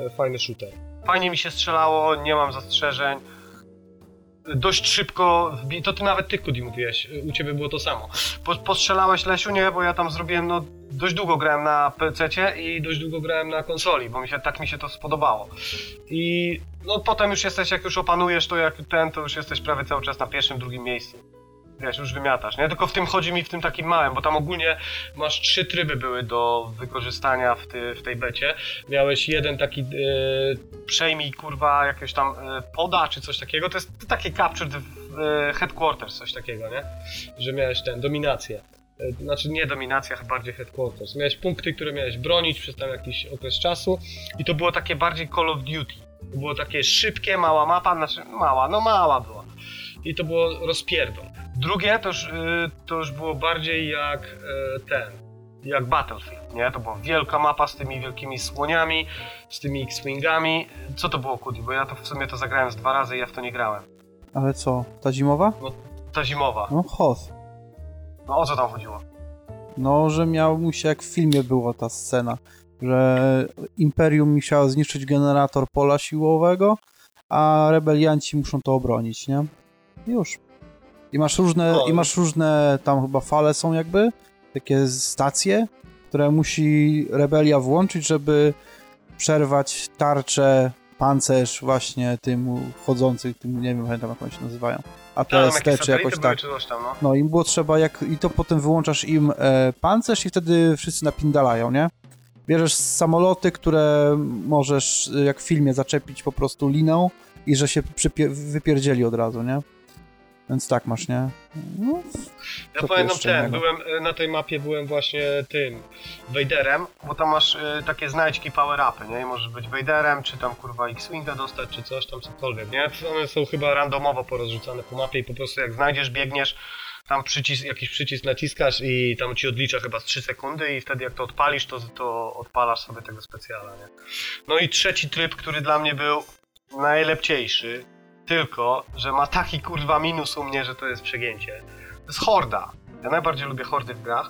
e, fajny shooter. Fajnie mi się strzelało, nie mam zastrzeżeń. Dość szybko, wbi- to ty nawet ty Kudi mówiłeś, u ciebie było to samo. Po, postrzelałeś Lesiu, nie? Bo ja tam zrobiłem, no dość długo grałem na PC i dość długo grałem na konsoli, bo mi się, tak mi się to spodobało. I no potem już jesteś, jak już opanujesz to jak ten, to już jesteś prawie cały czas na pierwszym, drugim miejscu. Wiesz, już wymiatasz, nie? Tylko w tym chodzi mi w tym takim małym, bo tam ogólnie masz trzy tryby były do wykorzystania w, ty, w tej becie. Miałeś jeden taki, e, przejmij kurwa jakiegoś tam e, poda czy coś takiego, to jest takie captured w, e, headquarters, coś takiego, nie? Że miałeś ten, dominację. Znaczy nie dominacja, bardziej headquarters. Miałeś punkty, które miałeś bronić przez tam jakiś okres czasu i to było takie bardziej Call of Duty. To było takie szybkie, mała mapa, znaczy mała, no mała była. I to było rozpierdol. Drugie to już, y, to już było bardziej jak y, ten, jak Battlefield, nie? To była wielka mapa z tymi wielkimi słoniami, z tymi X-Wingami. Co to było, Kudi? Bo ja to w sumie to zagrałem z dwa razy i ja w to nie grałem. Ale co, ta zimowa? Ta zimowa. No Hoth. No o co tam chodziło? No, że miał mu się, jak w filmie była ta scena, że Imperium musiało zniszczyć generator pola siłowego, a rebelianci muszą to obronić, nie? Już. I masz różne, No. i masz różne, tam chyba fale są jakby, takie stacje, które musi rebelia włączyć, żeby przerwać tarczę, pancerz właśnie tym chodzących, tym, nie wiem, pamiętam jak oni się nazywają. Tam APST jakieś czy jakoś były, tak. czy coś tam, no. No im było trzeba, jak i to potem wyłączasz im e, pancerz i wtedy wszyscy napindalają, nie? Bierzesz samoloty, które możesz, e, jak w filmie, zaczepić po prostu liną i że się wypierdzieli od razu, nie? Więc tak masz, nie? No, Ja pamiętam ten, innego? byłem y, na tej mapie byłem właśnie tym Vaderem, bo tam masz y, takie znajdźki power-upy, nie? I możesz być Vaderem, czy tam kurwa X-Winga dostać, czy coś tam cokolwiek, nie? One są chyba randomowo porozrzucane po mapie i po prostu jak znajdziesz, biegniesz, tam przycisk, jakiś przycisk naciskasz i tam ci odlicza chyba z 3 sekundy i wtedy jak to odpalisz, to, to odpalasz sobie tego specjala, nie? No i trzeci tryb, który dla mnie był najlepciejszy, tylko, że ma taki kurwa minus u mnie, że to jest przegięcie. To jest horda. Ja najbardziej lubię hordy w grach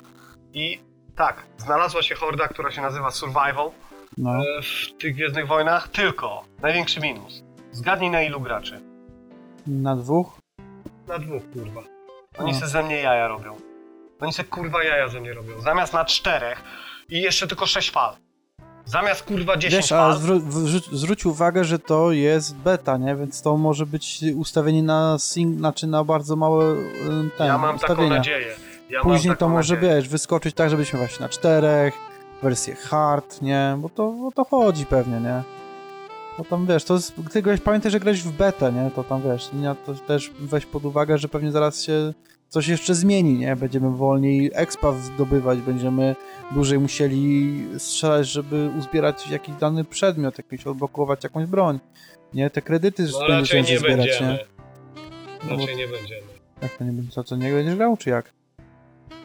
i tak, znalazła się horda, która się nazywa Survival no. e, w tych Gwiezdnych Wojnach, tylko największy minus. Zgadnij na ilu graczy? Na dwóch? Na dwóch, kurwa. Oni No. se ze mnie jaja robią. Oni se kurwa jaja ze mnie robią. Zamiast na czterech i jeszcze tylko sześć fal. Zamiast kurwa 10 Wiesz, a wrzu- zwróć uwagę, że to jest beta, nie? Więc to może być ustawienie na sing, znaczy na bardzo małe y, ten, Ja mam taką ustawienia. nadzieję. Ja Później to taką może, nadzieję. wiesz, wyskoczyć tak, żebyśmy właśnie na czterech, wersję hard, nie? Bo to o to chodzi pewnie, nie? Bo tam, wiesz, to jest, ty grałeś, pamiętaj, że grałeś w betę, nie? To tam, wiesz, to też weź pod uwagę, że pewnie zaraz się coś jeszcze zmieni, nie? Będziemy wolniej expa zdobywać, będziemy dłużej musieli strzelać, żeby uzbierać jakiś dany przedmiot, jakiś odblokować jakąś broń, nie? Te kredyty No będziemy raczej nie zbierać, będziemy. nie? No bo- Raczej nie będziemy. Jak to nie będzie, to co, nie będziesz grał, czy jak?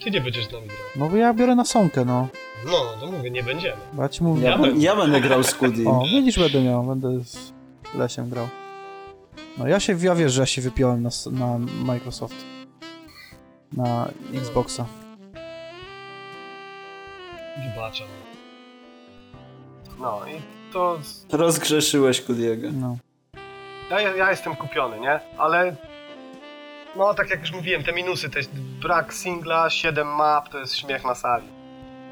Ty nie będziesz z nami grał. No bo ja biorę na sonkę, no. No, to mówię, nie będziemy. Bo Ja ci mówię, Ja, bym- ja będę grał z Kudim. O, widzisz, będę miał, będę z Lesiem grał. No ja się, ja wiesz, że ja się wypiąłem na, na Microsoft. Na Xboxa. Wybaczam. No i to... Rozgrzeszyłeś Kudiego. No. Ja, ja jestem kupiony, nie? Ale... No, tak jak już mówiłem, te minusy, to jest brak singla, 7 map, to jest śmiech na sali.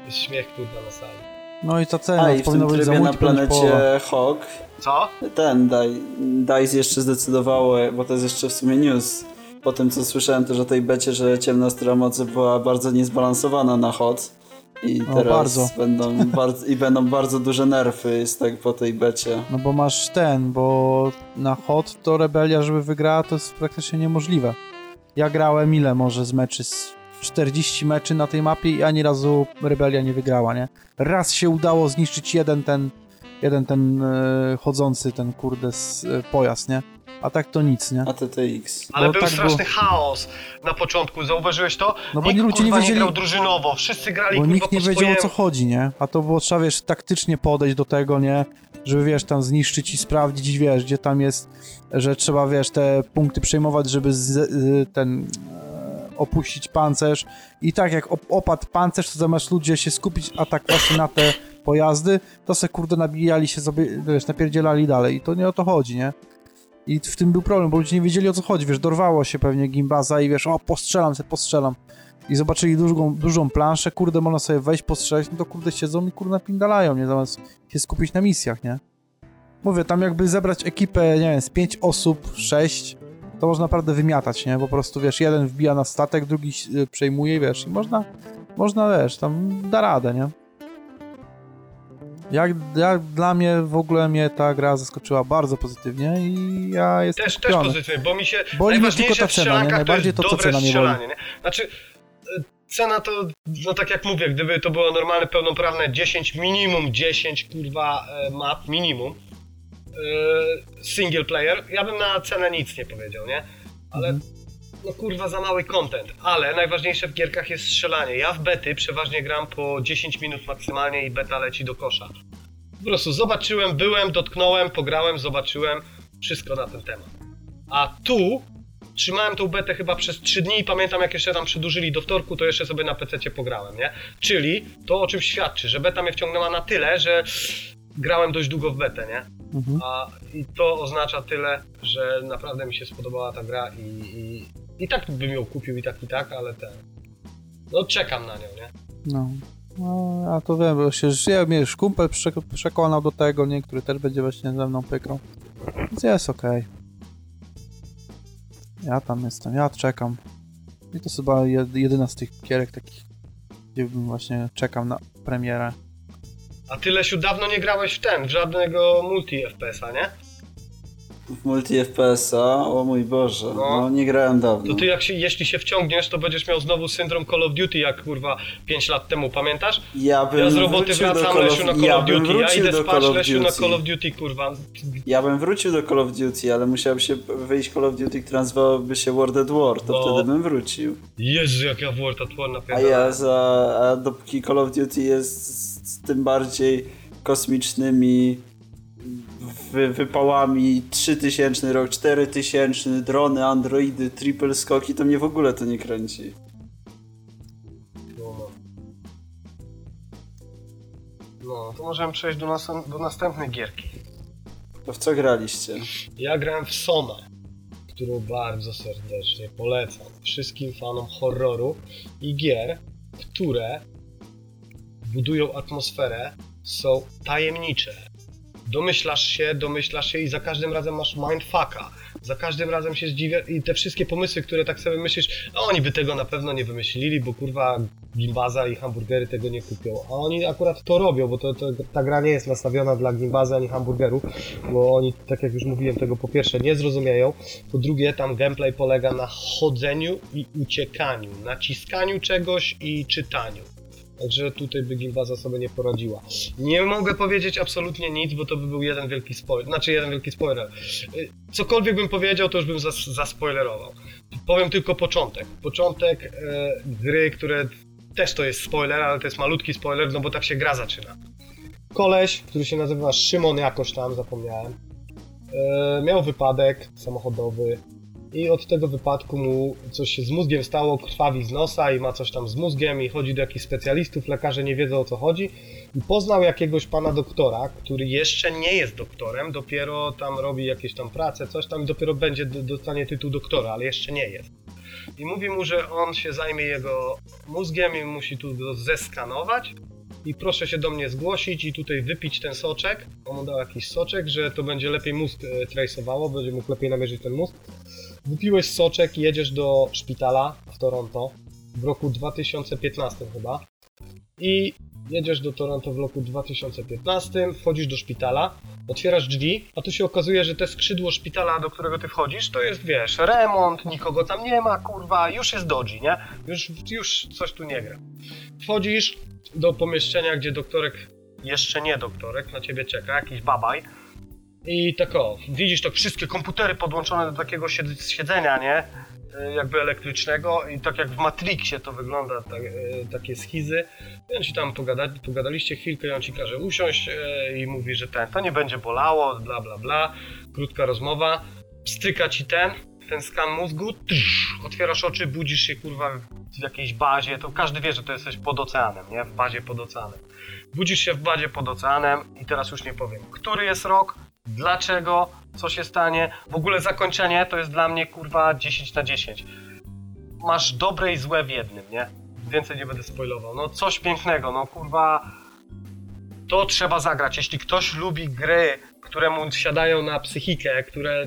To jest śmiech, kurwa, na sali. No i ta cena A to i w tym trybie na planecie Hawk Co? ten Daj, DICE jeszcze zdecydowało, bo to jest jeszcze w sumie news. Po tym co słyszałem też o tej becie, że ciemna strona mocy była bardzo niezbalansowana na hot. I O, teraz bardzo. będą *laughs* bardzo, i będą bardzo duże nerfy jest tak po tej becie. No bo masz ten, bo na hot to rebelia, żeby wygrała, to jest praktycznie niemożliwe. Ja grałem ile może z meczy? Z 40 meczy na tej mapie i ani razu rebelia nie wygrała, nie? Raz się udało zniszczyć jeden ten, jeden ten e, chodzący, ten kurde s, e, pojazd, nie? A tak to nic, nie? A TTX. Ale Bo był tak straszny chaos na początku, zauważyłeś to? No bo nikt, ludzie nie wiedzieli- nie grał drużynowo, wszyscy grali Bo nikt nie po wiedział o co chodzi, nie? A to było trzeba, wiesz, taktycznie podejść do tego, nie? żeby, wiesz, tam zniszczyć i sprawdzić, wiesz, gdzie tam jest, że trzeba, wiesz, te punkty przejmować, żeby z, y, ten e, opuścić pancerz i tak jak op opadł pancerz, to zamiast ludzie się skupić a tak właśnie na te pojazdy, to se kurde nabijali się sobie, wiesz, napierdzielali dalej i to nie o to chodzi, nie? I w tym był problem, bo ludzie nie wiedzieli o co chodzi, wiesz, dorwało się pewnie gimbaza i wiesz, o postrzelam se, postrzelam. I zobaczyli dużą, dużą planszę, kurde, można sobie wejść, postrzelać, no to kurde siedzą i kurde napindalają, nie? Zamiast się skupić na misjach, nie? Mówię, tam jakby zebrać ekipę, nie wiem, z pięć osób, sześć, to można naprawdę wymiatać, nie? Po prostu, wiesz, jeden wbija na statek, drugi y, przejmuje, wiesz, i można, można, wiesz, tam da radę, nie? Jak, jak dla mnie w ogóle mnie ta gra zaskoczyła bardzo pozytywnie i ja jestem Też, też pozytywnie, bo mi się Boli mnie najważniejsze tylko ta cena, nie? Najbardziej to to, co cena mnie strzelanie, nie? Znaczy, e, cena to, no tak jak mówię, gdyby to było normalne, pełnoprawne 10, minimum 10, kurwa, e, map, minimum, e, single player, ja bym na cenę nic nie powiedział, nie? Ale, Mhm. No kurwa, za mały content. Ale najważniejsze w gierkach jest strzelanie. Ja w bety przeważnie gram po 10 minut maksymalnie i beta leci do kosza. Po prostu zobaczyłem, byłem, dotknąłem, pograłem, zobaczyłem, wszystko na ten temat. A tu trzymałem tą betę chyba przez 3 dni i pamiętam jak jeszcze tam przedłużyli do wtorku, to jeszcze sobie na PC pograłem, nie? Czyli to o czym świadczy, że beta mnie wciągnęła na tyle, że grałem dość długo w betę, nie? Mhm. A, I to oznacza tyle, że naprawdę mi się spodobała ta gra i, i, i tak bym ją kupił i tak i tak, ale ten... No czekam na nią, nie? No. No, a to wiem, bo się ja mnie już kumpel przek- przekonał do tego, nie, który też będzie właśnie ze mną pykał. Więc jest okej. Ja tam jestem, ja czekam. I to jest chyba jed- jedyna z tych gierek takich, gdzie bym właśnie czekam na premierę. A ty, Lesiu, dawno nie grałeś w ten, w żadnego multi-FPS-a, nie? W multi FPS-a, o mój Boże, No. no, nie grałem dawno. To ty jak się, jeśli się wciągniesz, to będziesz miał znowu syndrom Call of Duty, jak kurwa 5 lat temu, pamiętasz? Ja bym Ja z roboty wrócił do wracam, Call Lesiu of, na Call ja of Duty, ja idę spać, Call of Lesiu na. Call of Duty, kurwa. Ja bym wrócił do Call of Duty, ale musiałby się wyjść Call of Duty, która nazywałaby się World at War, to No. wtedy bym wrócił. Jezu, jak ja w World at War A napierdalałem. ja za, a dopóki Call of Duty jest z, tym bardziej kosmicznymi wypałami 3000 rok, 4000, drony, androidy, triple skoki, to mnie w ogóle to nie kręci. No, to możemy przejść do, nas do następnej gierki. To w co graliście? Ja grałem w Soma, którą bardzo serdecznie polecam wszystkim fanom horroru i gier, które budują atmosferę, są tajemnicze. Domyślasz się, domyślasz się i za każdym razem masz mindfucka. Za każdym razem się zdziwia i te wszystkie pomysły, które tak sobie myślisz, a oni by tego na pewno nie wymyślili, bo kurwa gimbaza i hamburgery tego nie kupią. A oni akurat to robią, bo to, to, ta gra nie jest nastawiona dla gimbazy ani hamburgerów, bo oni, tak jak już mówiłem, tego po pierwsze nie zrozumieją, po drugie tam gameplay polega na chodzeniu i uciekaniu, naciskaniu czegoś i czytaniu. Także tutaj by Gimbaza sobie nie poradziła. Nie mogę powiedzieć absolutnie nic, bo to by był jeden wielki spoiler. Znaczy jeden wielki spoiler. Y, Cokolwiek bym powiedział, to już bym zas zaspoilerował. Powiem tylko początek. Początek e, gry, które też to jest spoiler, ale to jest malutki spoiler, no bo tak się gra zaczyna. Koleś, który się nazywa Szymon jakoś tam, zapomniałem, e, miał wypadek samochodowy i od tego wypadku mu coś się z mózgiem stało, krwawi z nosa i ma coś tam z mózgiem i chodzi do jakichś specjalistów, lekarze nie wiedzą o co chodzi i poznał jakiegoś pana doktora, który jeszcze nie jest doktorem, dopiero tam robi jakieś tam prace, coś tam i dopiero będzie, dostanie tytuł doktora, ale jeszcze nie jest. I mówi mu, że on się zajmie jego mózgiem i musi tu go zeskanować i proszę się do mnie zgłosić i tutaj wypić ten soczek. On mu dał jakiś soczek, że to będzie lepiej mózg e, traceowało, będzie mógł lepiej namierzyć ten mózg. Wypiłeś soczek jedziesz do szpitala w Toronto w roku 2015 chyba. I jedziesz do Toronto w roku 2015, wchodzisz do szpitala, otwierasz drzwi, a tu się okazuje, że te skrzydło szpitala, do którego ty wchodzisz, to jest, wiesz, remont, nikogo tam nie ma, kurwa, już jest dodgy, nie? Już, już coś tu nie gra. Wchodzisz do pomieszczenia, gdzie doktorek, jeszcze nie doktorek, na ciebie czeka, jakiś babaj. I tak o, widzisz tak wszystkie komputery podłączone do takiego sied- siedzenia, nie? e, jakby elektrycznego i tak jak w Matrixie to wygląda, tak, takie schizy. I on ci tam pogada, pogadaliście chwilkę i on ci każe usiąść e, i mówi, że ten, to nie będzie bolało, bla bla bla. Krótka rozmowa. Stryka ci ten, ten skan mózgu, trz, otwierasz oczy, budzisz się kurwa w jakiejś bazie, to każdy wie, że to jesteś pod oceanem, nie? W bazie pod oceanem. Budzisz się w bazie pod oceanem i teraz już nie powiem, który jest rok, dlaczego, co się stanie. W ogóle zakończenie to jest dla mnie kurwa 10 na 10. Masz dobre i złe w jednym, nie? Więcej nie będę spoilował. No coś pięknego, no kurwa. To trzeba zagrać. Jeśli ktoś lubi gry, które mu siadają na psychikę, które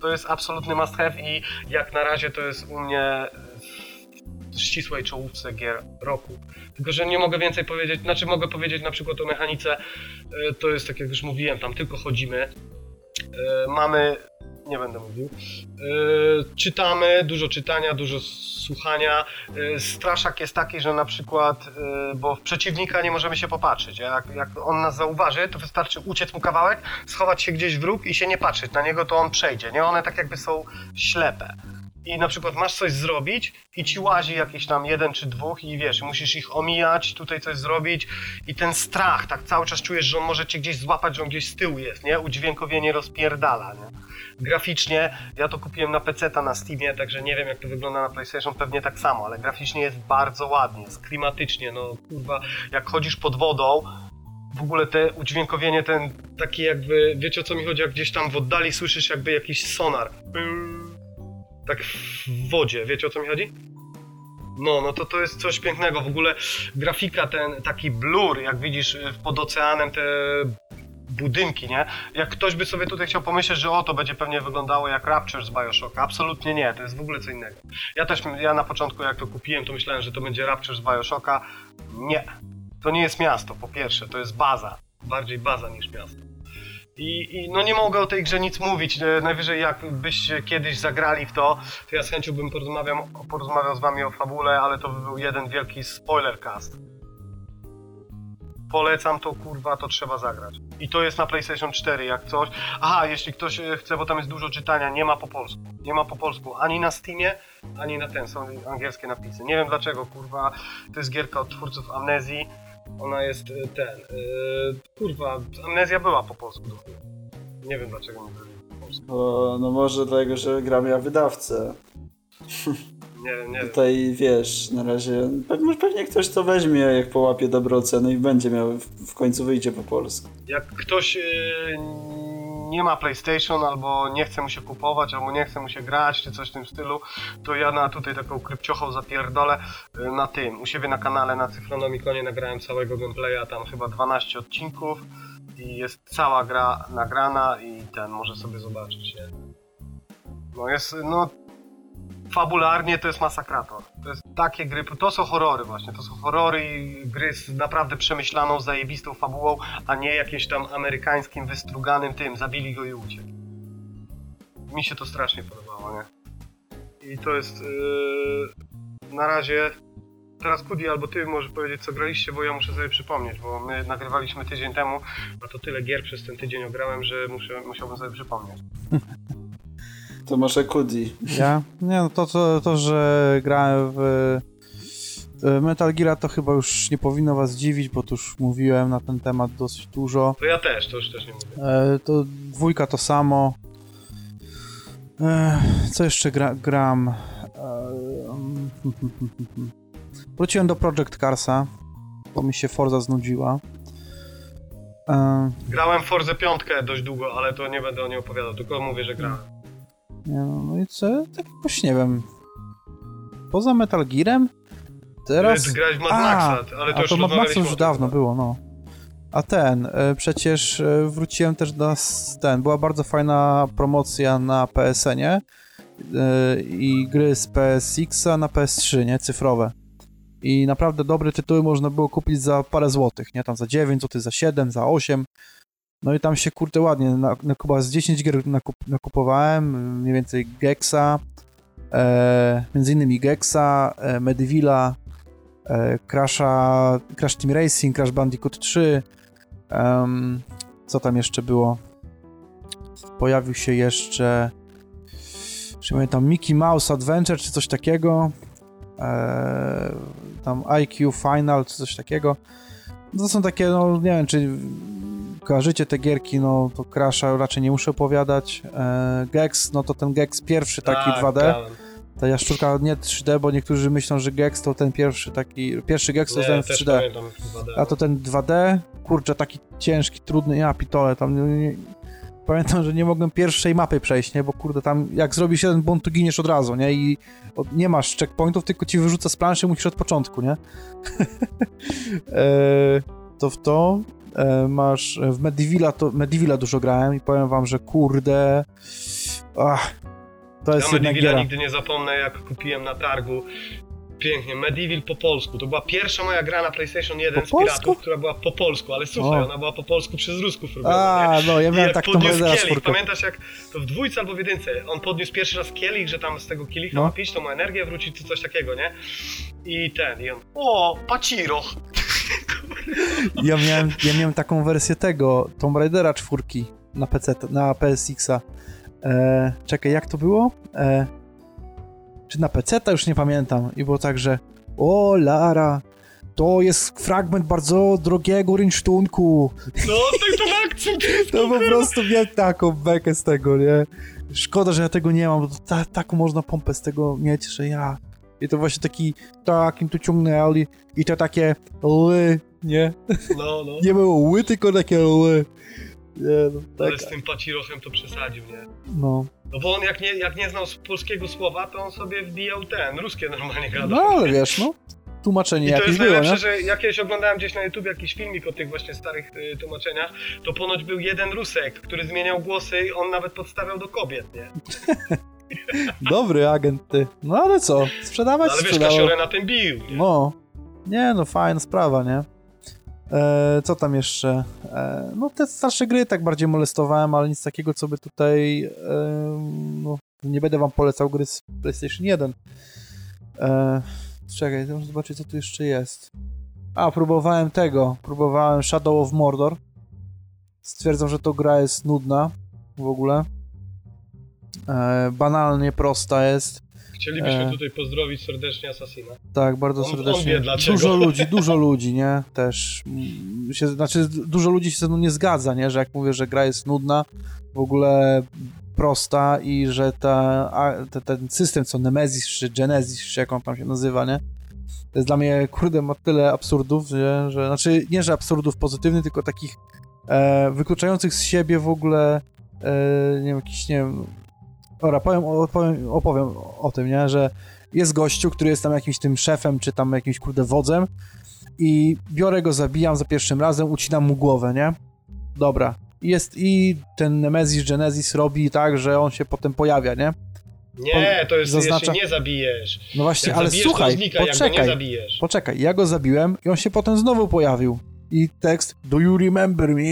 to jest absolutny must have i jak na razie to jest u mnie ścisłej czołówce gier roku. Tylko, że nie mogę więcej powiedzieć, znaczy mogę powiedzieć na przykład o mechanice, e, to jest tak jak już mówiłem, tam tylko chodzimy, E, mamy, nie będę mówił, E, czytamy, dużo czytania, dużo słuchania. Straszak jest taki, że na przykład, bo w przeciwnika nie możemy się popatrzeć, jak, jak on nas zauważy, to wystarczy uciec mu kawałek, schować się gdzieś w róg i się nie patrzeć na niego, to on przejdzie, nie? One tak jakby są ślepe. I na przykład masz coś zrobić i ci łazi jakiś tam jeden czy dwóch i wiesz, musisz ich omijać, tutaj coś zrobić i ten strach, tak cały czas czujesz, że on może cię gdzieś złapać, że on gdzieś z tyłu jest, nie? Udźwiękowienie rozpierdala, nie? Graficznie, ja to kupiłem na PC-ta na Steamie, także nie wiem jak to wygląda na PlayStation, pewnie tak samo, ale graficznie jest bardzo ładnie, jest klimatycznie, no kurwa, jak chodzisz pod wodą, w ogóle te udźwiękowienie, ten taki jakby, wiecie o co mi chodzi, jak gdzieś tam w oddali słyszysz jakby jakiś sonar. Tak w wodzie, wiecie o co mi chodzi? No, no to to jest coś pięknego. W ogóle grafika, ten taki blur, jak widzisz y, pod oceanem te budynki, nie? Jak ktoś by sobie tutaj chciał pomyśleć, że o, to będzie pewnie wyglądało jak Rapture z Bioshock. Absolutnie nie, to jest w ogóle co innego. Ja też, ja na początku jak to kupiłem, to myślałem, że to będzie Rapture z Bioshocka. Nie. To nie jest miasto, po pierwsze, to jest baza. Bardziej baza niż miasto. I, I, no nie mogę o tej grze nic mówić. E, Najwyżej jakbyście kiedyś zagrali w to, to ja z chęcią bym porozmawiał, porozmawiał z wami o fabule, ale to by był jeden wielki spoilercast. Polecam to, kurwa, to trzeba zagrać. I to jest na PlayStation 4, jak coś. Aha, jeśli ktoś e, chce, bo tam jest dużo czytania, nie ma po polsku. Nie ma po polsku ani na Steamie, ani na ten, są angielskie napisy. Nie wiem dlaczego, kurwa, to jest gierka od twórców Amnezji. Ona jest e, ten, yy, kurwa, Amnezja była po polsku. Nie wiem dlaczego nie byli po polsku. O, no może dlatego, że gra miała wydawcę. *laughs* Nie nie. Tutaj wiesz, na razie pewnie, pewnie ktoś to weźmie, jak połapie dobre oceny i będzie miał, w, w końcu wyjdzie po polsku. Jak ktoś yy, nie ma PlayStation, albo nie chce mu się kupować, albo nie chce mu się grać, czy coś w tym stylu, to ja na tutaj taką krypciochą zapierdolę yy, na tym. U siebie na kanale na Cyfronomikonie nagrałem całego gameplaya, tam chyba 12 odcinków i jest cała gra nagrana i ten może sobie zobaczyć? No jest, no fabularnie to jest masakrator. To jest takie gry, to są horrory właśnie, to są horrory i gry z naprawdę przemyślaną, zajebistą fabułą, a nie jakimś tam amerykańskim, wystruganym tym, zabili go i uciekł. Mi się to strasznie podobało, nie? I to jest yy, na razie... Teraz Kudi albo ty możesz powiedzieć co graliście, bo ja muszę sobie przypomnieć, bo my nagrywaliśmy tydzień temu, a to tyle gier przez ten tydzień ograłem, że muszę, musiałbym sobie przypomnieć. *laughs* To może Kudi. Ja? Nie, no to, to, to że grałem w Metal Gear to chyba już nie powinno was dziwić, bo tu już mówiłem na ten temat dosyć dużo. To ja też, to już też nie mówię. E, to dwójka to samo. E, co jeszcze gra, gram? E, mm, Wróciłem do Project Carsa, bo mi się Forza znudziła. Grałem w Forze 5 dość długo, ale to nie będę o niej opowiadał, tylko mówię, że grałem. Nie, no, no i co? Tak jakoś nie wiem. Poza Metal Gearem? Teraz... Ty grałeś w Mad A, Maxa, ale to A to Mad Max rozmawialiśmy już dawno było, no. A ten, e, przecież e, wróciłem też do ten, była bardzo fajna promocja na PSN-ie e, i gry z PSX-a na PS3, nie, cyfrowe. I naprawdę dobre tytuły można było kupić za parę złotych, nie, tam za 9 zł, za 7, za 8. No i tam się kurde ładnie, na, na, z 10 gier nakup, nakupowałem, mniej więcej Gexa, e, między innymi Gexa, e, Medivilla, e, Crasha, Crash Team Racing, Crash Bandicoot 3. em, co tam jeszcze było? Pojawił się jeszcze Czy pamiętam Mickey Mouse Adventure, czy coś takiego. Eee, tam IQ Final, czy coś takiego. To są takie, no nie wiem, czy kojarzycie te gierki, no to Crasha raczej nie muszę opowiadać. Eee, Gex, no to ten Gex pierwszy taki Tak, 2D. grałem. Ta jaszczurka nie 3D, bo niektórzy myślą, że Gex to ten pierwszy taki, pierwszy Gex to Nie, ten w też 3D. pamiętam 2D. A to ten 2D, kurczę, taki ciężki, trudny, ja pitole, tam nie, pamiętam, że nie mogłem pierwszej mapy przejść, nie, bo kurde, tam jak zrobisz jeden błąd, to giniesz od razu, nie, i od, nie masz checkpointów, tylko ci wyrzuca z planszy, musisz od początku, nie. *laughs* e, to w to e, masz, w Medivilla, to Medivilla dużo grałem i powiem wam, że kurde, ach, to jest Ja Medivilla nigdy nie zapomnę, jak kupiłem na targu. Pięknie, Medivil po polsku. To była pierwsza moja gra na PlayStation 1 Po z polsku? piratów, która była po polsku, ale słuchaj, O. ona była po polsku przez Rusków robiona. nie? A, no, ja miałem tak Raidera kielich, pamiętasz jak to w dwójce albo w jedynce, on podniósł pierwszy raz kielich, że tam z tego kielicha No. ma pić, to ma energię wrócić, czy coś takiego, nie? I ten, i on, o, Paciro! *laughs* Ja miałem, ja miałem taką wersję tego, Tomb Raidera czwórki na PC, na PSX-a. E, czekaj, jak to było? E, czy na PC? To już nie pamiętam. I było tak, że o Lara, to jest fragment bardzo drogiego rynsztunku. No, tak ten akcent! *laughs* To po prostu miałem taką bekę z tego, nie? Szkoda, że ja tego nie mam, bo to ta, taką można pompę z tego mieć, że ja... I to właśnie taki, takim tu ciągnęli i to takie ły, nie? No, no. *laughs* Nie było ły, tylko takie ły. Nie, no, Ale tak, z tym Pacirochem to przesadził, nie? no. No bo on jak nie, jak nie znał polskiego słowa, to on sobie wbijał ten, ruskie normalnie gadał. No ale wiesz, no, tłumaczenie I to jakieś jest było, najlepsze, nie? że jak kiedyś oglądałem gdzieś na YouTube jakiś filmik o tych właśnie starych y, tłumaczeniach, to ponoć był jeden Rusek, który zmieniał głosy i on nawet podstawiał do kobiet, nie? *laughs* Dobry agent ty. No ale co, No, sprzedawać ale wiesz, sprzedawał. Kasiorę na tym bił, nie? No, nie no, fajna sprawa, nie? E, co tam jeszcze? E, no te starsze gry tak bardziej molestowałem, ale nic takiego, co by tutaj... E, no, nie będę wam polecał gry z PlayStation 1. E, czekaj, to muszę zobaczyć, co tu jeszcze jest. A, próbowałem tego. Próbowałem Shadow of Mordor. Stwierdzam, że to gra jest nudna w ogóle. E, banalnie prosta jest. Chcielibyśmy e. tutaj pozdrowić serdecznie Assassina. Tak, bardzo On- on serdecznie. wie dlaczego. Dużo *laughs* ludzi, dużo ludzi, nie? Też. mm, Się, znaczy, dużo ludzi się ze mną nie zgadza, nie? Że jak mówię, że gra jest nudna, w ogóle prosta i że ta, a, te, ten system, co Nemesis czy Genesis, czy jak on tam się nazywa, nie? To jest dla mnie, kurde, ma tyle absurdów, nie? że, znaczy nie, że absurdów pozytywnych, tylko takich e, wykluczających z siebie w ogóle, e, nie wiem, jakiś, nie wiem, dobra, powiem, opowiem, opowiem o tym, nie? Że jest gościu, który jest tam jakimś tym szefem, czy tam jakimś, kurde, wodzem i biorę go, zabijam za pierwszym razem, ucinam mu głowę, nie? Dobra. Jest i ten Nemesis Genesis robi tak, że on się potem pojawia, nie? Nie, to jest zaznacza- nie zabijesz. No właśnie, Jak ale słuchaj, znika, poczekaj, zabijesz. poczekaj, ja go zabiłem i on się potem znowu pojawił. I tekst, do you remember me?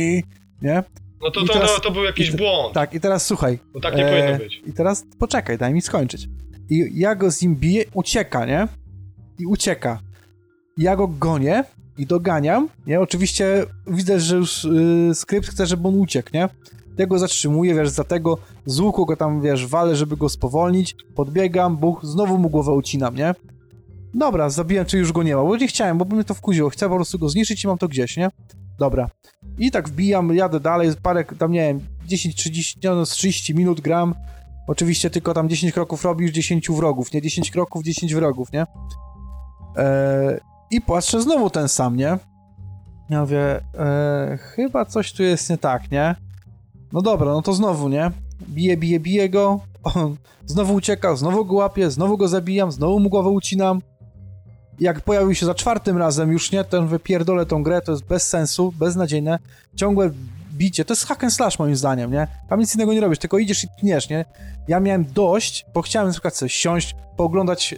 Nie? No to, to, teraz- to, to był jakiś błąd. Tak, i teraz słuchaj. Bo tak nie e, powinno być. I teraz poczekaj, daj mi skończyć. I ja go z nim biję, ucieka, nie? I ucieka. Ja go gonię i doganiam, nie? Oczywiście widzę, że już y, skrypt chce, żeby on uciekł, nie? Ja go zatrzymuję, wiesz, za tego z łuku go tam, wiesz, walę, żeby go spowolnić, podbiegam, buch, znowu mu głowę ucinam, nie? Dobra, zabiłem, czy już go nie ma, bo nie chciałem, bo by mnie to wkuziło, chcę po prostu go zniszczyć i mam to gdzieś, nie? Dobra. I tak wbijam, jadę dalej, parę, tam nie wiem, 10-30, no, z 30 minut gram, Oczywiście tylko tam 10 kroków robisz 10 wrogów, nie 10 kroków, 10 wrogów, nie? Eee, I patrzę znowu ten sam, nie? Ja mówię, eee, chyba coś tu jest nie tak, nie? No dobra, no to znowu, nie? Biję, biję, biję go, *laughs* on znowu ucieka, znowu go łapię, znowu go zabijam, znowu mu głowę ucinam. Jak pojawił się za czwartym razem już, nie? Ten wypierdolę tą grę, to jest bez sensu, beznadziejne. Ciągłe bicie, to jest hack and slash moim zdaniem, nie? Tam nic innego nie robisz, tylko idziesz i tniesz, nie? Ja miałem dość, bo chciałem na przykład sobie siąść, pooglądać e,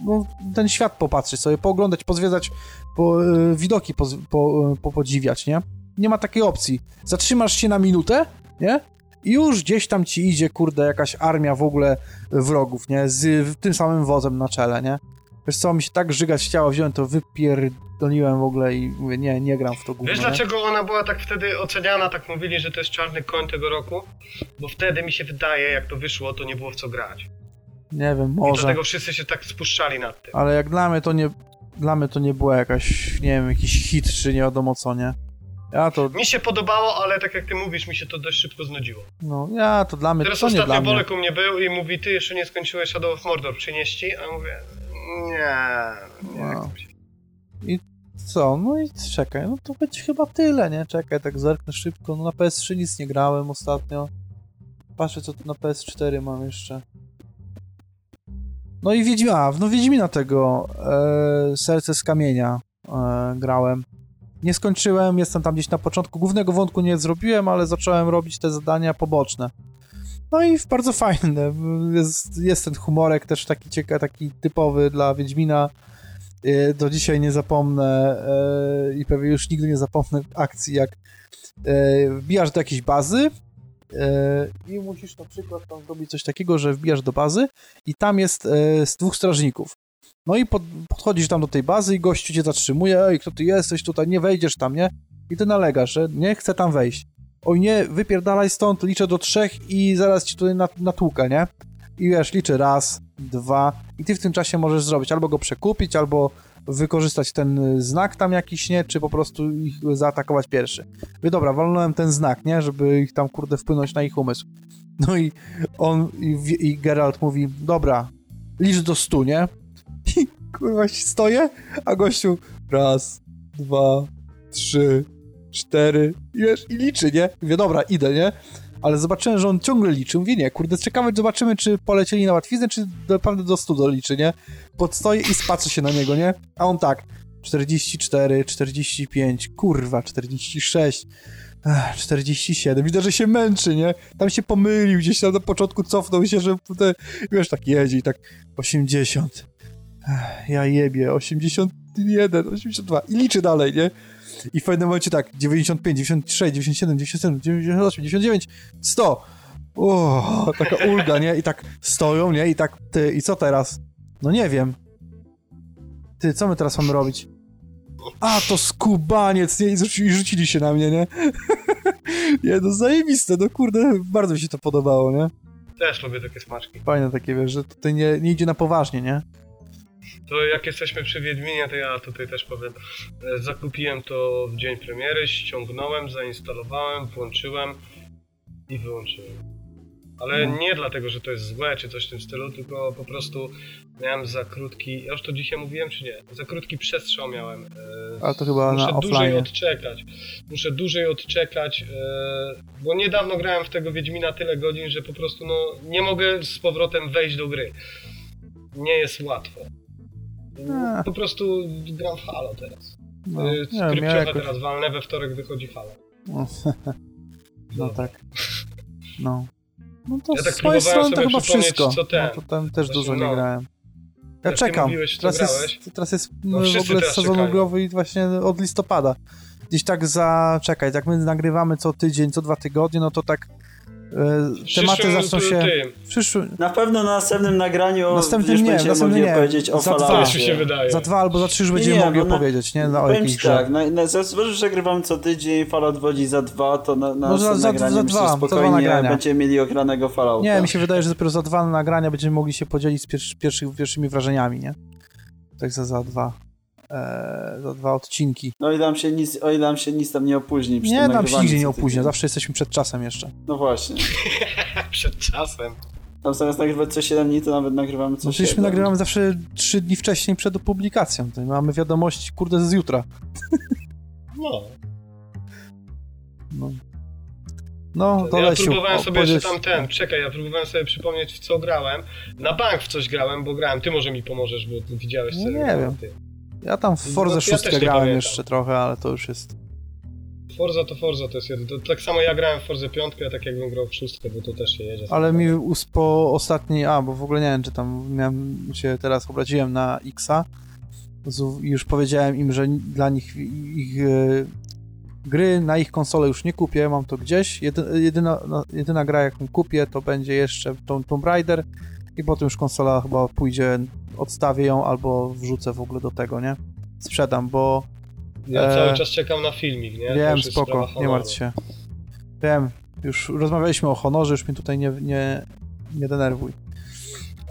no, ten świat popatrzeć sobie, pooglądać, pozwiedzać, po, e, widoki poz, po, e, po, podziwiać, nie? Nie ma takiej opcji. Zatrzymasz się na minutę, nie? I już gdzieś tam ci idzie, kurde, jakaś armia w ogóle wrogów, nie? Z tym samym wodzem na czele, nie? Wiesz co, mi się tak żygać chciało, wziąłem to, wypierdoliłem w ogóle i mówię, nie, nie gram w to gówno, Wiesz dlaczego ona była tak wtedy oceniana, tak mówili, że to jest czarny koń tego roku? Bo wtedy mi się wydaje, jak to wyszło, to nie było w co grać. Nie wiem, I może, dlatego wszyscy się tak spuszczali nad tym. ale jak dla mnie to nie, dla mnie to nie była jakaś, nie wiem, jakiś hit, czy nie wiadomo co, nie? Ja to, Mi się podobało, ale tak jak ty mówisz, mi się to dość szybko znudziło. no, ja to dla mnie, Teraz to nie dla mnie. Bolek u mnie był i mówi, ty jeszcze nie skończyłeś Shadow of Mordor, przynieść ci? A mówię, nie, nie chcę się. Co? No i czekaj, no to będzie chyba tyle, nie? Czekaj, tak zerknę szybko. No na PS3 nic nie grałem ostatnio. Patrzę, co tu na PS4 mam jeszcze. No i Wiedźmina, no Wiedźmina tego e, Serce z Kamienia e, grałem. Nie skończyłem, jestem tam gdzieś na początku. Głównego wątku nie zrobiłem, ale zacząłem robić te zadania poboczne. No i bardzo fajne. Jest, jest ten humorek też taki ciekawy, taki typowy dla Wiedźmina. E, Do dzisiaj nie zapomnę e, i pewnie już nigdy nie zapomnę akcji, jak e, wbijasz do jakiejś bazy i musisz na przykład tam zrobić coś takiego, że wbijasz do bazy i tam jest e, z dwóch strażników. No i pod, podchodzisz tam do tej bazy i gościu cię zatrzymuje, ej, kto ty jesteś tutaj, nie wejdziesz tam, nie? I ty nalegasz, że nie chcę tam wejść. Oj nie, wypierdalaj stąd, liczę do trzech i zaraz ci tutaj nat- natłukę, nie? I wiesz, liczy raz, dwa i ty w tym czasie możesz zrobić albo go przekupić, albo wykorzystać ten y, znak tam jakiś, nie? Czy po prostu ich zaatakować pierwszy. Wie, dobra, walnąłem ten znak, nie? Żeby ich tam, kurde, wpłynąć na ich umysł. *laughs* No i on, i, i Geralt mówi, dobra, licz do stu, nie? *laughs* I kurwa stoję, a gościu raz, dwa, trzy, cztery i wiesz, i liczy, nie? I mówię, dobra, idę, nie? Ale zobaczyłem, że on ciągle liczy. Mówię, nie, kurde, ciekawe, zobaczymy, czy polecieli na łatwiznę, czy naprawdę do 100 doliczy, nie? Podstoję i spatrzę się na niego, nie? A on tak, 44, 45, kurwa, 46, ech, 47. Widzę, że się męczy, nie? Tam się pomylił, gdzieś tam na początku cofnął się, że te, wiesz, tak jedzie i tak 80. Ech, Ja jebie, 81, 82 i liczy dalej, nie? I w pewnym momencie tak, 95, 96, 97, 97, 98, 99, 100. O, taka ulga, nie? I tak stoją, nie? I tak, ty, i co teraz? No nie wiem. Ty, co my teraz mamy robić? A, to skubaniec, nie? I rzuci- i rzucili się na mnie, nie? *laughs* nie, no zajebiste, no kurde, bardzo mi się to podobało, nie? Też lubię takie smaczki. Fajne takie, wiesz, że tutaj nie, nie idzie na poważnie, nie? To jak jesteśmy przy Wiedźminie, to ja tutaj też powiem. E, Zakupiłem to w dzień premiery, ściągnąłem, zainstalowałem, włączyłem i wyłączyłem. Ale No. nie dlatego, że to jest złe czy coś w tym stylu, tylko po prostu miałem za krótki, ja już to dzisiaj mówiłem czy nie, za krótki przestrzał miałem. Ale to chyba Muszę na dłużej offline. odczekać. Muszę dłużej odczekać, e, bo niedawno grałem w tego Wiedźmina tyle godzin, że po prostu no, nie mogę z powrotem wejść do gry. Nie jest łatwo. A. Po prostu gram w Halo teraz. No, No, nie wiem, ja Skrypciowe jakoś... teraz walne, we wtorek wychodzi Halo. No *laughs* tak. No. No to Ja tak z mojej strony to chyba wszystko. co ten. No to tam też Właśnie, dużo no. nie grałem. Ja ty czekam. mówiłeś, teraz, grałeś. jest, teraz jest No, w ogóle sezon i właśnie od listopada. Gdzieś tak za... Czekaj, jak my nagrywamy co tydzień, co dwa tygodnie, no to tak tematy przyszłym zaczną się... Na pewno na następnym nagraniu Następnym już nie, będziemy następnym mogli nie. powiedzieć o Za dwa. Falloutie. też mi się wydaje. Za dwa albo za trzy już będziemy nie, mogli na- opowiedzieć, nie? No, o Powiem tak, na, na, że grywamy co tydzień, Fallout wodzi za dwa, to na, na No, za- następnym za- nagraniu za dwa, za dwa spokojnie nagrania. będziemy mieli ogranego Fallouta. Nie, mi się wydaje, że dopiero za dwa nagrania będziemy mogli się podzielić z pierwszy, pierwszymi wrażeniami, nie? Tak za, za dwa. E, za dwa odcinki. No i nam się nic, o ile nam się nic tam nie opóźni przy Nie, nam się nigdzie nie opóźnia, zawsze jesteśmy przed czasem jeszcze. No właśnie. *laughs* Przed czasem. Tam zamiast nagrywać co 7 dni, to nawet nagrywamy co No przecież my 7. nagrywamy zawsze trzy dni wcześniej przed publikacją. To mamy wiadomości, kurde, z jutra. No. No, no to ja Lesiu, próbowałem o, sobie jeszcze tam ten, czekaj, ja próbowałem sobie przypomnieć w co grałem. Na bank w coś grałem, bo grałem, ty może mi pomożesz, bo ty widziałeś No co nie grałem, wiem. Ty. Ja tam w No, Forze ja 6 też nie grałem jeszcze trochę, ale to już jest... Forza to Forza, to jest jedno. To, tak samo ja grałem w Forze 5, a tak jakbym grał w szóstkę, bo to też się jedzie. Ale mi po ostatniej, a bo w ogóle nie wiem, czy tam miałem się teraz obraziłem na Xa i już powiedziałem im, że dla nich ich e, gry na ich konsolę już nie kupię, mam to gdzieś. Jedy, jedyna, no, jedyna gra jaką kupię to będzie jeszcze Tomb Raider I potem już konsola chyba pójdzie, odstawię ją albo wrzucę w ogóle do tego, nie? Sprzedam, bo Ja E, cały czas czekam na filmik, nie? Wiem, spoko, nie martw się. Wiem, już rozmawialiśmy o honorze, już mnie tutaj nie, nie, nie denerwuj.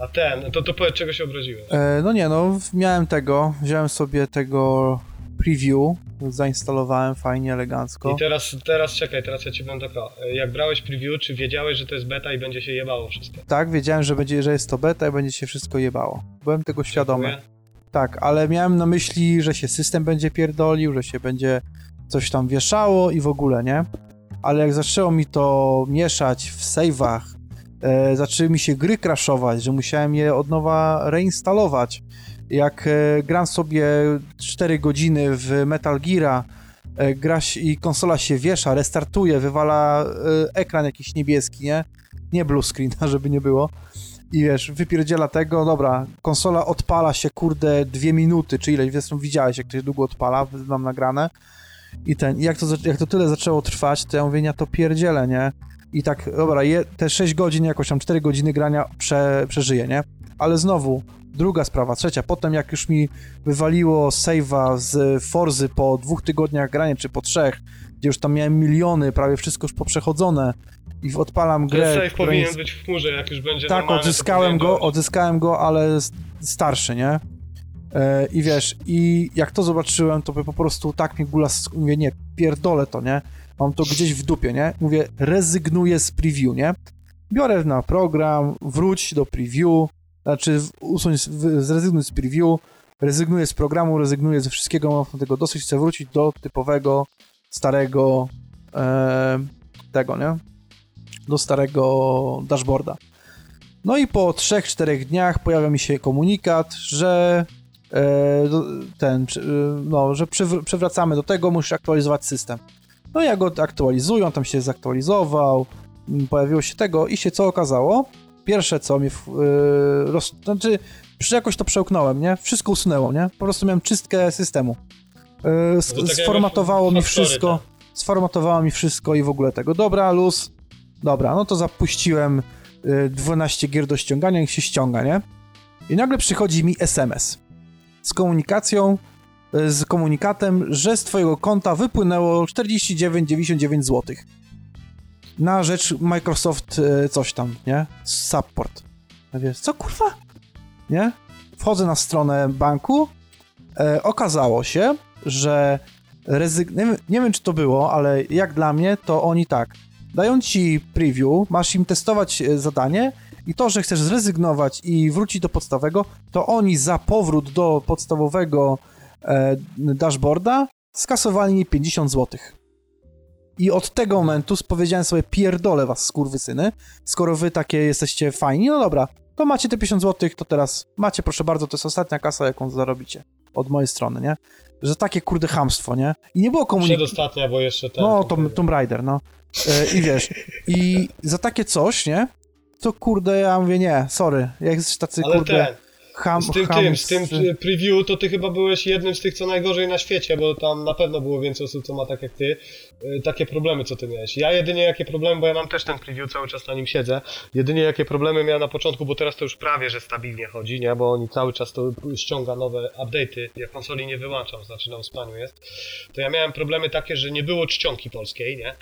A ten, to, to powiedz, czego się obraziłeś. E, no nie, no miałem tego, wziąłem sobie tego preview, zainstalowałem fajnie, elegancko. I teraz, teraz czekaj, teraz ja ci powiem tak, o, jak brałeś preview, czy wiedziałeś, że to jest beta i będzie się jebało wszystko? Tak, wiedziałem, że będzie, że jest to beta i będzie się wszystko jebało. Byłem tego świadomy. Dziękuję. Tak, ale miałem na myśli, że się system będzie pierdolił, że się będzie coś tam wieszało i w ogóle, nie? Ale jak zaczęło mi to mieszać w save'ach, e, zaczęły mi się gry crashować, że musiałem je od nowa reinstalować. Jak e, gram sobie 4 godziny w Metal Geara, e, gra się, i konsola się wiesza, restartuje, wywala e, ekran jakiś niebieski, nie? Nie blue screen, *laughs* żeby nie było i wiesz, wypierdziela tego, dobra, konsola odpala się, kurde, dwie minuty, czy ileś, zresztą widziałeś, jak to się długo odpala, mam nagrane i ten, jak to, jak to tyle zaczęło trwać, to ja mówię, ja to pierdzielę, nie? I tak, dobra, je, te 6 godzin, jakoś tam 4 godziny grania prze, przeżyję, nie? Ale znowu, druga sprawa, trzecia, potem jak już mi wywaliło save'a z Forzy po dwóch tygodniach grania, czy po trzech, gdzie już tam miałem miliony, prawie wszystko już poprzechodzone i odpalam Ten grę, save która powinien jest- być w chmurze, jak już będzie tak, odzyskałem go, odzyskałem go, ale starszy, nie? E, I wiesz, i jak to zobaczyłem, to by po prostu tak mi gula, mówię, nie, pierdolę to, nie? Mam to gdzieś w dupie, nie? Mówię, rezygnuję z preview, nie? Biorę na program, wróć do preview, znaczy usuń, zrezygnuj z preview, rezygnuję z programu, rezygnuję ze wszystkiego, mam tego dosyć, chcę wrócić do typowego, starego e, tego, nie? Do starego dashboarda. No i po 3-4 dniach pojawia mi się komunikat, że e, ten, no, że przywracamy do tego, musisz aktualizować system. No ja go aktualizuję, on tam się zaktualizował, m, pojawiło się tego i się co okazało? Pierwsze co mi, e, roz, znaczy jakoś to przełknąłem, nie? Wszystko usunęło, nie? Po prostu miałem czystkę systemu. To tak sformatowało mi wszystko, sformatowało mi wszystko i w ogóle tego. Dobra, luz, dobra, no to zapuściłem y, 12 gier do ściągania i się ściąga, nie? I nagle przychodzi mi SMS z komunikacją, y, z komunikatem, że z twojego konta wypłynęło 49,99 zł. Na rzecz Microsoft y, coś tam, nie? Support. Ja wiesz, co kurwa? Nie? Wchodzę na stronę banku, e, okazało się, że rezyg... Nie, nie wiem, czy to było, ale jak dla mnie, to oni tak, dają ci preview, masz im testować e, zadanie i to, że chcesz zrezygnować i wrócić do podstawowego, to oni za powrót do podstawowego e, dashboarda skasowali mi 50 zł. I od tego momentu powiedziałem sobie, pierdolę was, skurwysyny, skoro wy takie jesteście fajni, no dobra, to macie te 50 zł, to teraz macie, proszę bardzo, to jest ostatnia kasa, jaką zarobicie od mojej strony, nie? Że takie kurde chamstwo, nie? I nie było komunikacji. Przedostatnia, bo jeszcze ten... No, Tom, Tomb Raider, no. E, I wiesz, i za takie coś, nie? To kurde, ja mówię, nie, sorry, jak jesteś tacy, Ale kurde, ten, ham, z tym, ham, tym, z tym preview to ty chyba byłeś jednym z tych, co najgorzej na świecie, bo tam na pewno było więcej osób, co ma tak jak ty, takie problemy, co ty miałeś. Ja jedynie jakie problemy, bo ja mam też ten preview, cały czas na nim siedzę, jedynie jakie problemy miałem na początku, bo teraz to już prawie, że stabilnie chodzi, nie, bo oni cały czas to ściąga nowe update'y, ja konsoli nie wyłączam, znaczy na uspaniu jest, to ja miałem problemy takie, że nie było czcionki polskiej, nie,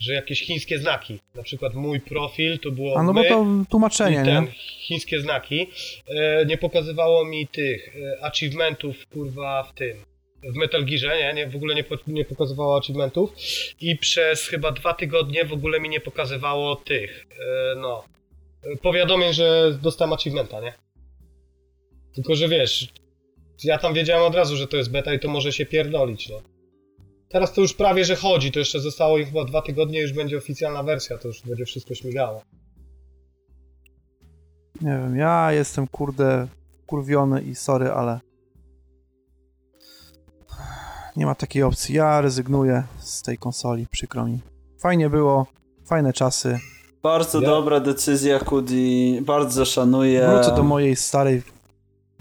że jakieś chińskie znaki, na przykład mój profil to było A no bo my, to tłumaczenie, ten, nie? chińskie znaki. E, nie pokazywało mi tych e, achievementów, kurwa, w tym. W Metal Gearze, nie? nie w ogóle nie, po, nie pokazywało achievementów. I przez chyba dwa tygodnie w ogóle mi nie pokazywało tych, e, no, powiadomień, że dostałem achievementa, nie? Tylko, że wiesz, ja tam wiedziałem od razu, że to jest beta i to może się pierdolić, no. Teraz to już prawie, że chodzi, to jeszcze zostało im chyba dwa tygodnie, już będzie oficjalna wersja, to już będzie wszystko śmigało. Nie wiem, ja jestem kurde kurwiony i sorry, ale nie ma takiej opcji. Ja rezygnuję z tej konsoli, przykro mi. Fajnie było, fajne czasy. Bardzo Ja- dobra decyzja, Kudi. Bardzo szanuję. Wrócę do mojej starej,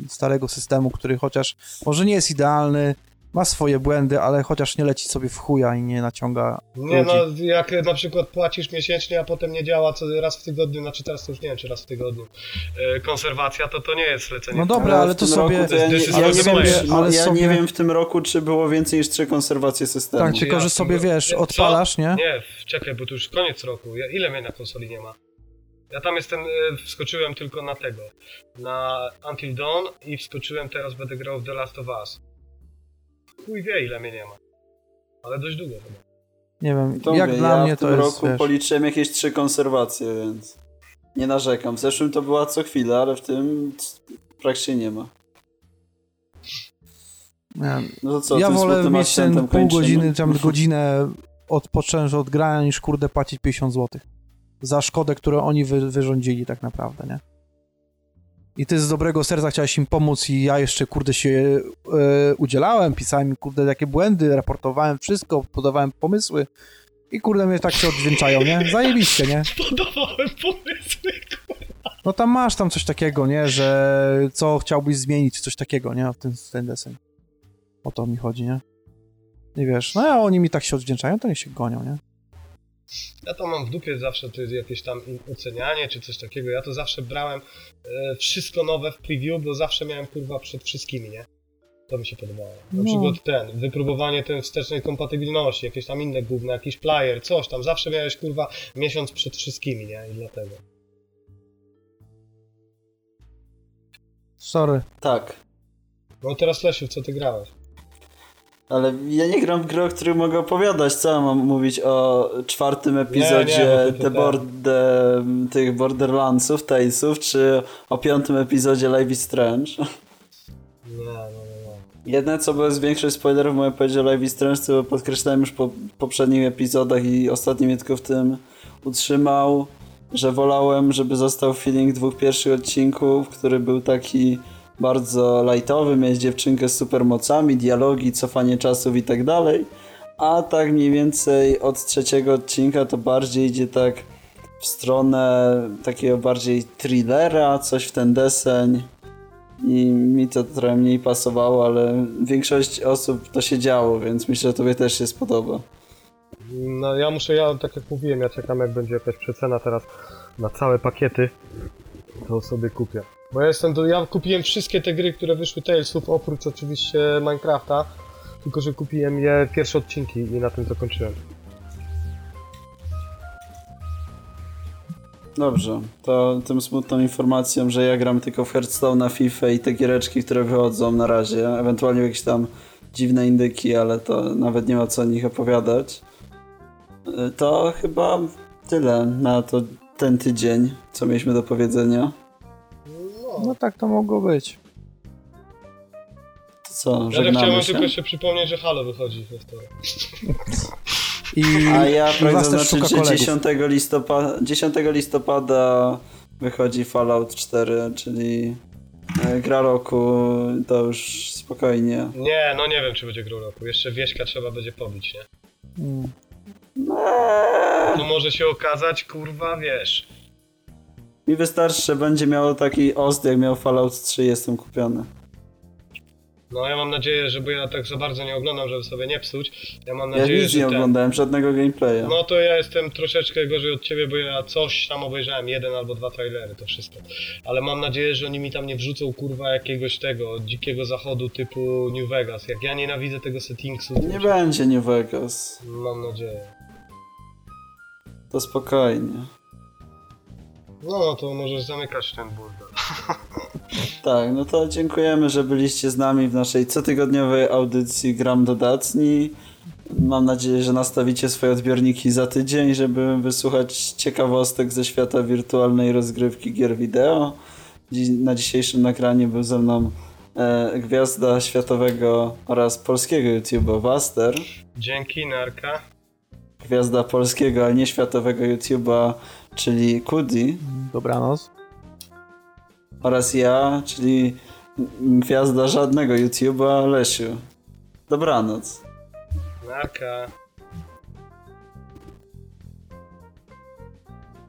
starego systemu, który chociaż może nie jest idealny, ma swoje błędy, ale chociaż nie leci sobie w chuja i nie naciąga Nie ludzi. no, jak na przykład płacisz miesięcznie, a potem nie działa co raz w tygodniu, znaczy teraz to już nie wiem, czy raz w tygodniu, e, konserwacja, to to nie jest lecenie. No dobra, ale w to sobie- Roku to ja nie, ja nie, wiem, czy- Ale ja sobie- nie wiem w tym roku, czy było więcej niż trzy konserwacje systemu. Tak, tylko że sobie, wiesz, Co? odpalasz, nie? Nie, czekaj, bo to już koniec roku. Ja, ile mnie na konsoli nie ma? Ja tam jestem, e, wskoczyłem tylko na tego, na Until Dawn i wskoczyłem teraz, będę grał w The Last of Us. Chuj wie, ile mnie nie ma. Ale dość długo chyba. Nie wiem, To jak mówię, dla ja mnie w to tym jest, roku wiesz, policzyłem jakieś trzy konserwacje, więc nie narzekam. W zeszłym to była co chwilę, ale w tym praktycznie nie ma. No to co, ja wolę mieć ten pół kończymy? godziny, tam *laughs* godzinę odpocząć od grania, niż kurde płacić 50 zł. Za szkodę, którą oni wy, wyrządzili tak naprawdę, nie? I ty z dobrego serca chciałeś im pomóc i ja jeszcze, kurde, się e, udzielałem, pisałem im, kurde, jakie błędy, raportowałem wszystko, podawałem pomysły i, kurde, mnie tak się odwdzięczają, nie? Zajebiście, nie? *laughs* Podawałem pomysły. No tam masz tam coś takiego, nie? Że co chciałbyś zmienić, coś takiego, nie? W ten, ten desen. O to mi chodzi, nie? I wiesz, no a oni mi tak się odwdzięczają, to niech się gonią, nie? Ja to mam w dupie zawsze to jest jakieś tam ocenianie czy coś takiego. Ja to zawsze brałem e, wszystko nowe w preview, bo zawsze miałem kurwa przed wszystkimi, nie? To mi się podobało. Na No. przykład ten, wypróbowanie tej wstecznej kompatybilności, jakieś tam inne gówno, jakiś player, coś tam. Zawsze miałeś kurwa miesiąc przed wszystkimi, nie? I dlatego. Sorry. Tak. No teraz Lesiu, co ty grałeś? Ale ja nie gram w gry, o których mogę opowiadać. Co ja mam mówić o czwartym epizodzie nie, The tak. Borde, tych Borderlandsów, Talesów, czy o piątym epizodzie Life is Strange? Nie, no, no, no. Jedne, co bez większych spoilerów mogę powiedzieć o Life is Strange, co podkreślałem już po poprzednich epizodach i ostatni mnie tylko w tym utrzymał, że wolałem, żeby został feeling dwóch pierwszych odcinków, który był taki bardzo lightowy, mieć dziewczynkę z supermocami, dialogi, cofanie czasów i tak dalej, a tak mniej więcej od trzeciego odcinka to bardziej idzie tak w stronę takiego bardziej thrillera, coś w ten deseń i mi to trochę mniej pasowało, ale większość osób to się działo, więc myślę, że tobie też się spodoba. No ja muszę, ja tak jak mówiłem, ja czekam jak będzie jakaś przecena teraz na całe pakiety, to sobie kupię. Bo ja jestem, do, ja kupiłem wszystkie te gry, które wyszły Talesów, oprócz oczywiście Minecrafta, tylko że kupiłem je pierwsze odcinki i na tym zakończyłem. Dobrze, to tym smutną informacją, że ja gram tylko w Hearthstone, na FIFA i te giereczki, które wychodzą na razie, ewentualnie jakieś tam dziwne indyki, ale to nawet nie ma co o nich opowiadać. Y, To chyba tyle na to ten tydzień, co mieliśmy do powiedzenia. No, No tak to mogło być. To co, ja żegnamy chciałem się? tylko jeszcze przypomnieć, że Halo wychodzi we wtorek. I, A ja i pragnę zaznaczyć, że kolegów. 10 listopada, 10 listopada wychodzi Fallout 4, czyli e, gra roku, to już spokojnie. Nie, no nie wiem czy będzie grał roku, jeszcze Wieśka trzeba będzie pobić, nie? Mm. To może się okazać, kurwa, wiesz. Mi wystarczy, że będzie miało taki ost, jak miał Fallout 3, jestem kupiony. No ja mam nadzieję, że bo ja tak za bardzo nie oglądam, żeby sobie nie psuć. Ja mam Ja nadzieję, nic że nie ten... oglądałem, żadnego gameplaya. No to ja jestem troszeczkę gorzej od ciebie, bo ja coś tam obejrzałem, jeden albo dwa trailery, to wszystko. Ale mam nadzieję, że oni mi tam nie wrzucą kurwa jakiegoś tego dzikiego zachodu typu New Vegas. Jak ja nienawidzę tego settingsu, to Nie będzie New Vegas. mam nadzieję. To spokojnie. No, no to możesz zamykać ten burdel. *laughs* Tak, no to dziękujemy, że byliście z nami w naszej cotygodniowej audycji Gram Dodatni. Mam nadzieję, że nastawicie swoje odbiorniki za tydzień, żeby wysłuchać ciekawostek ze świata wirtualnej rozgrywki gier wideo. Na dzisiejszym nagraniu był ze mną e, gwiazda światowego oraz polskiego YouTube'a Waster, Dzięki, narka. gwiazda polskiego, ale nie światowego YouTube'a, czyli Kudi Dobranoc. oraz ja, czyli gwiazda żadnego YouTube'a, Lesiu. Dobranoc. Narka.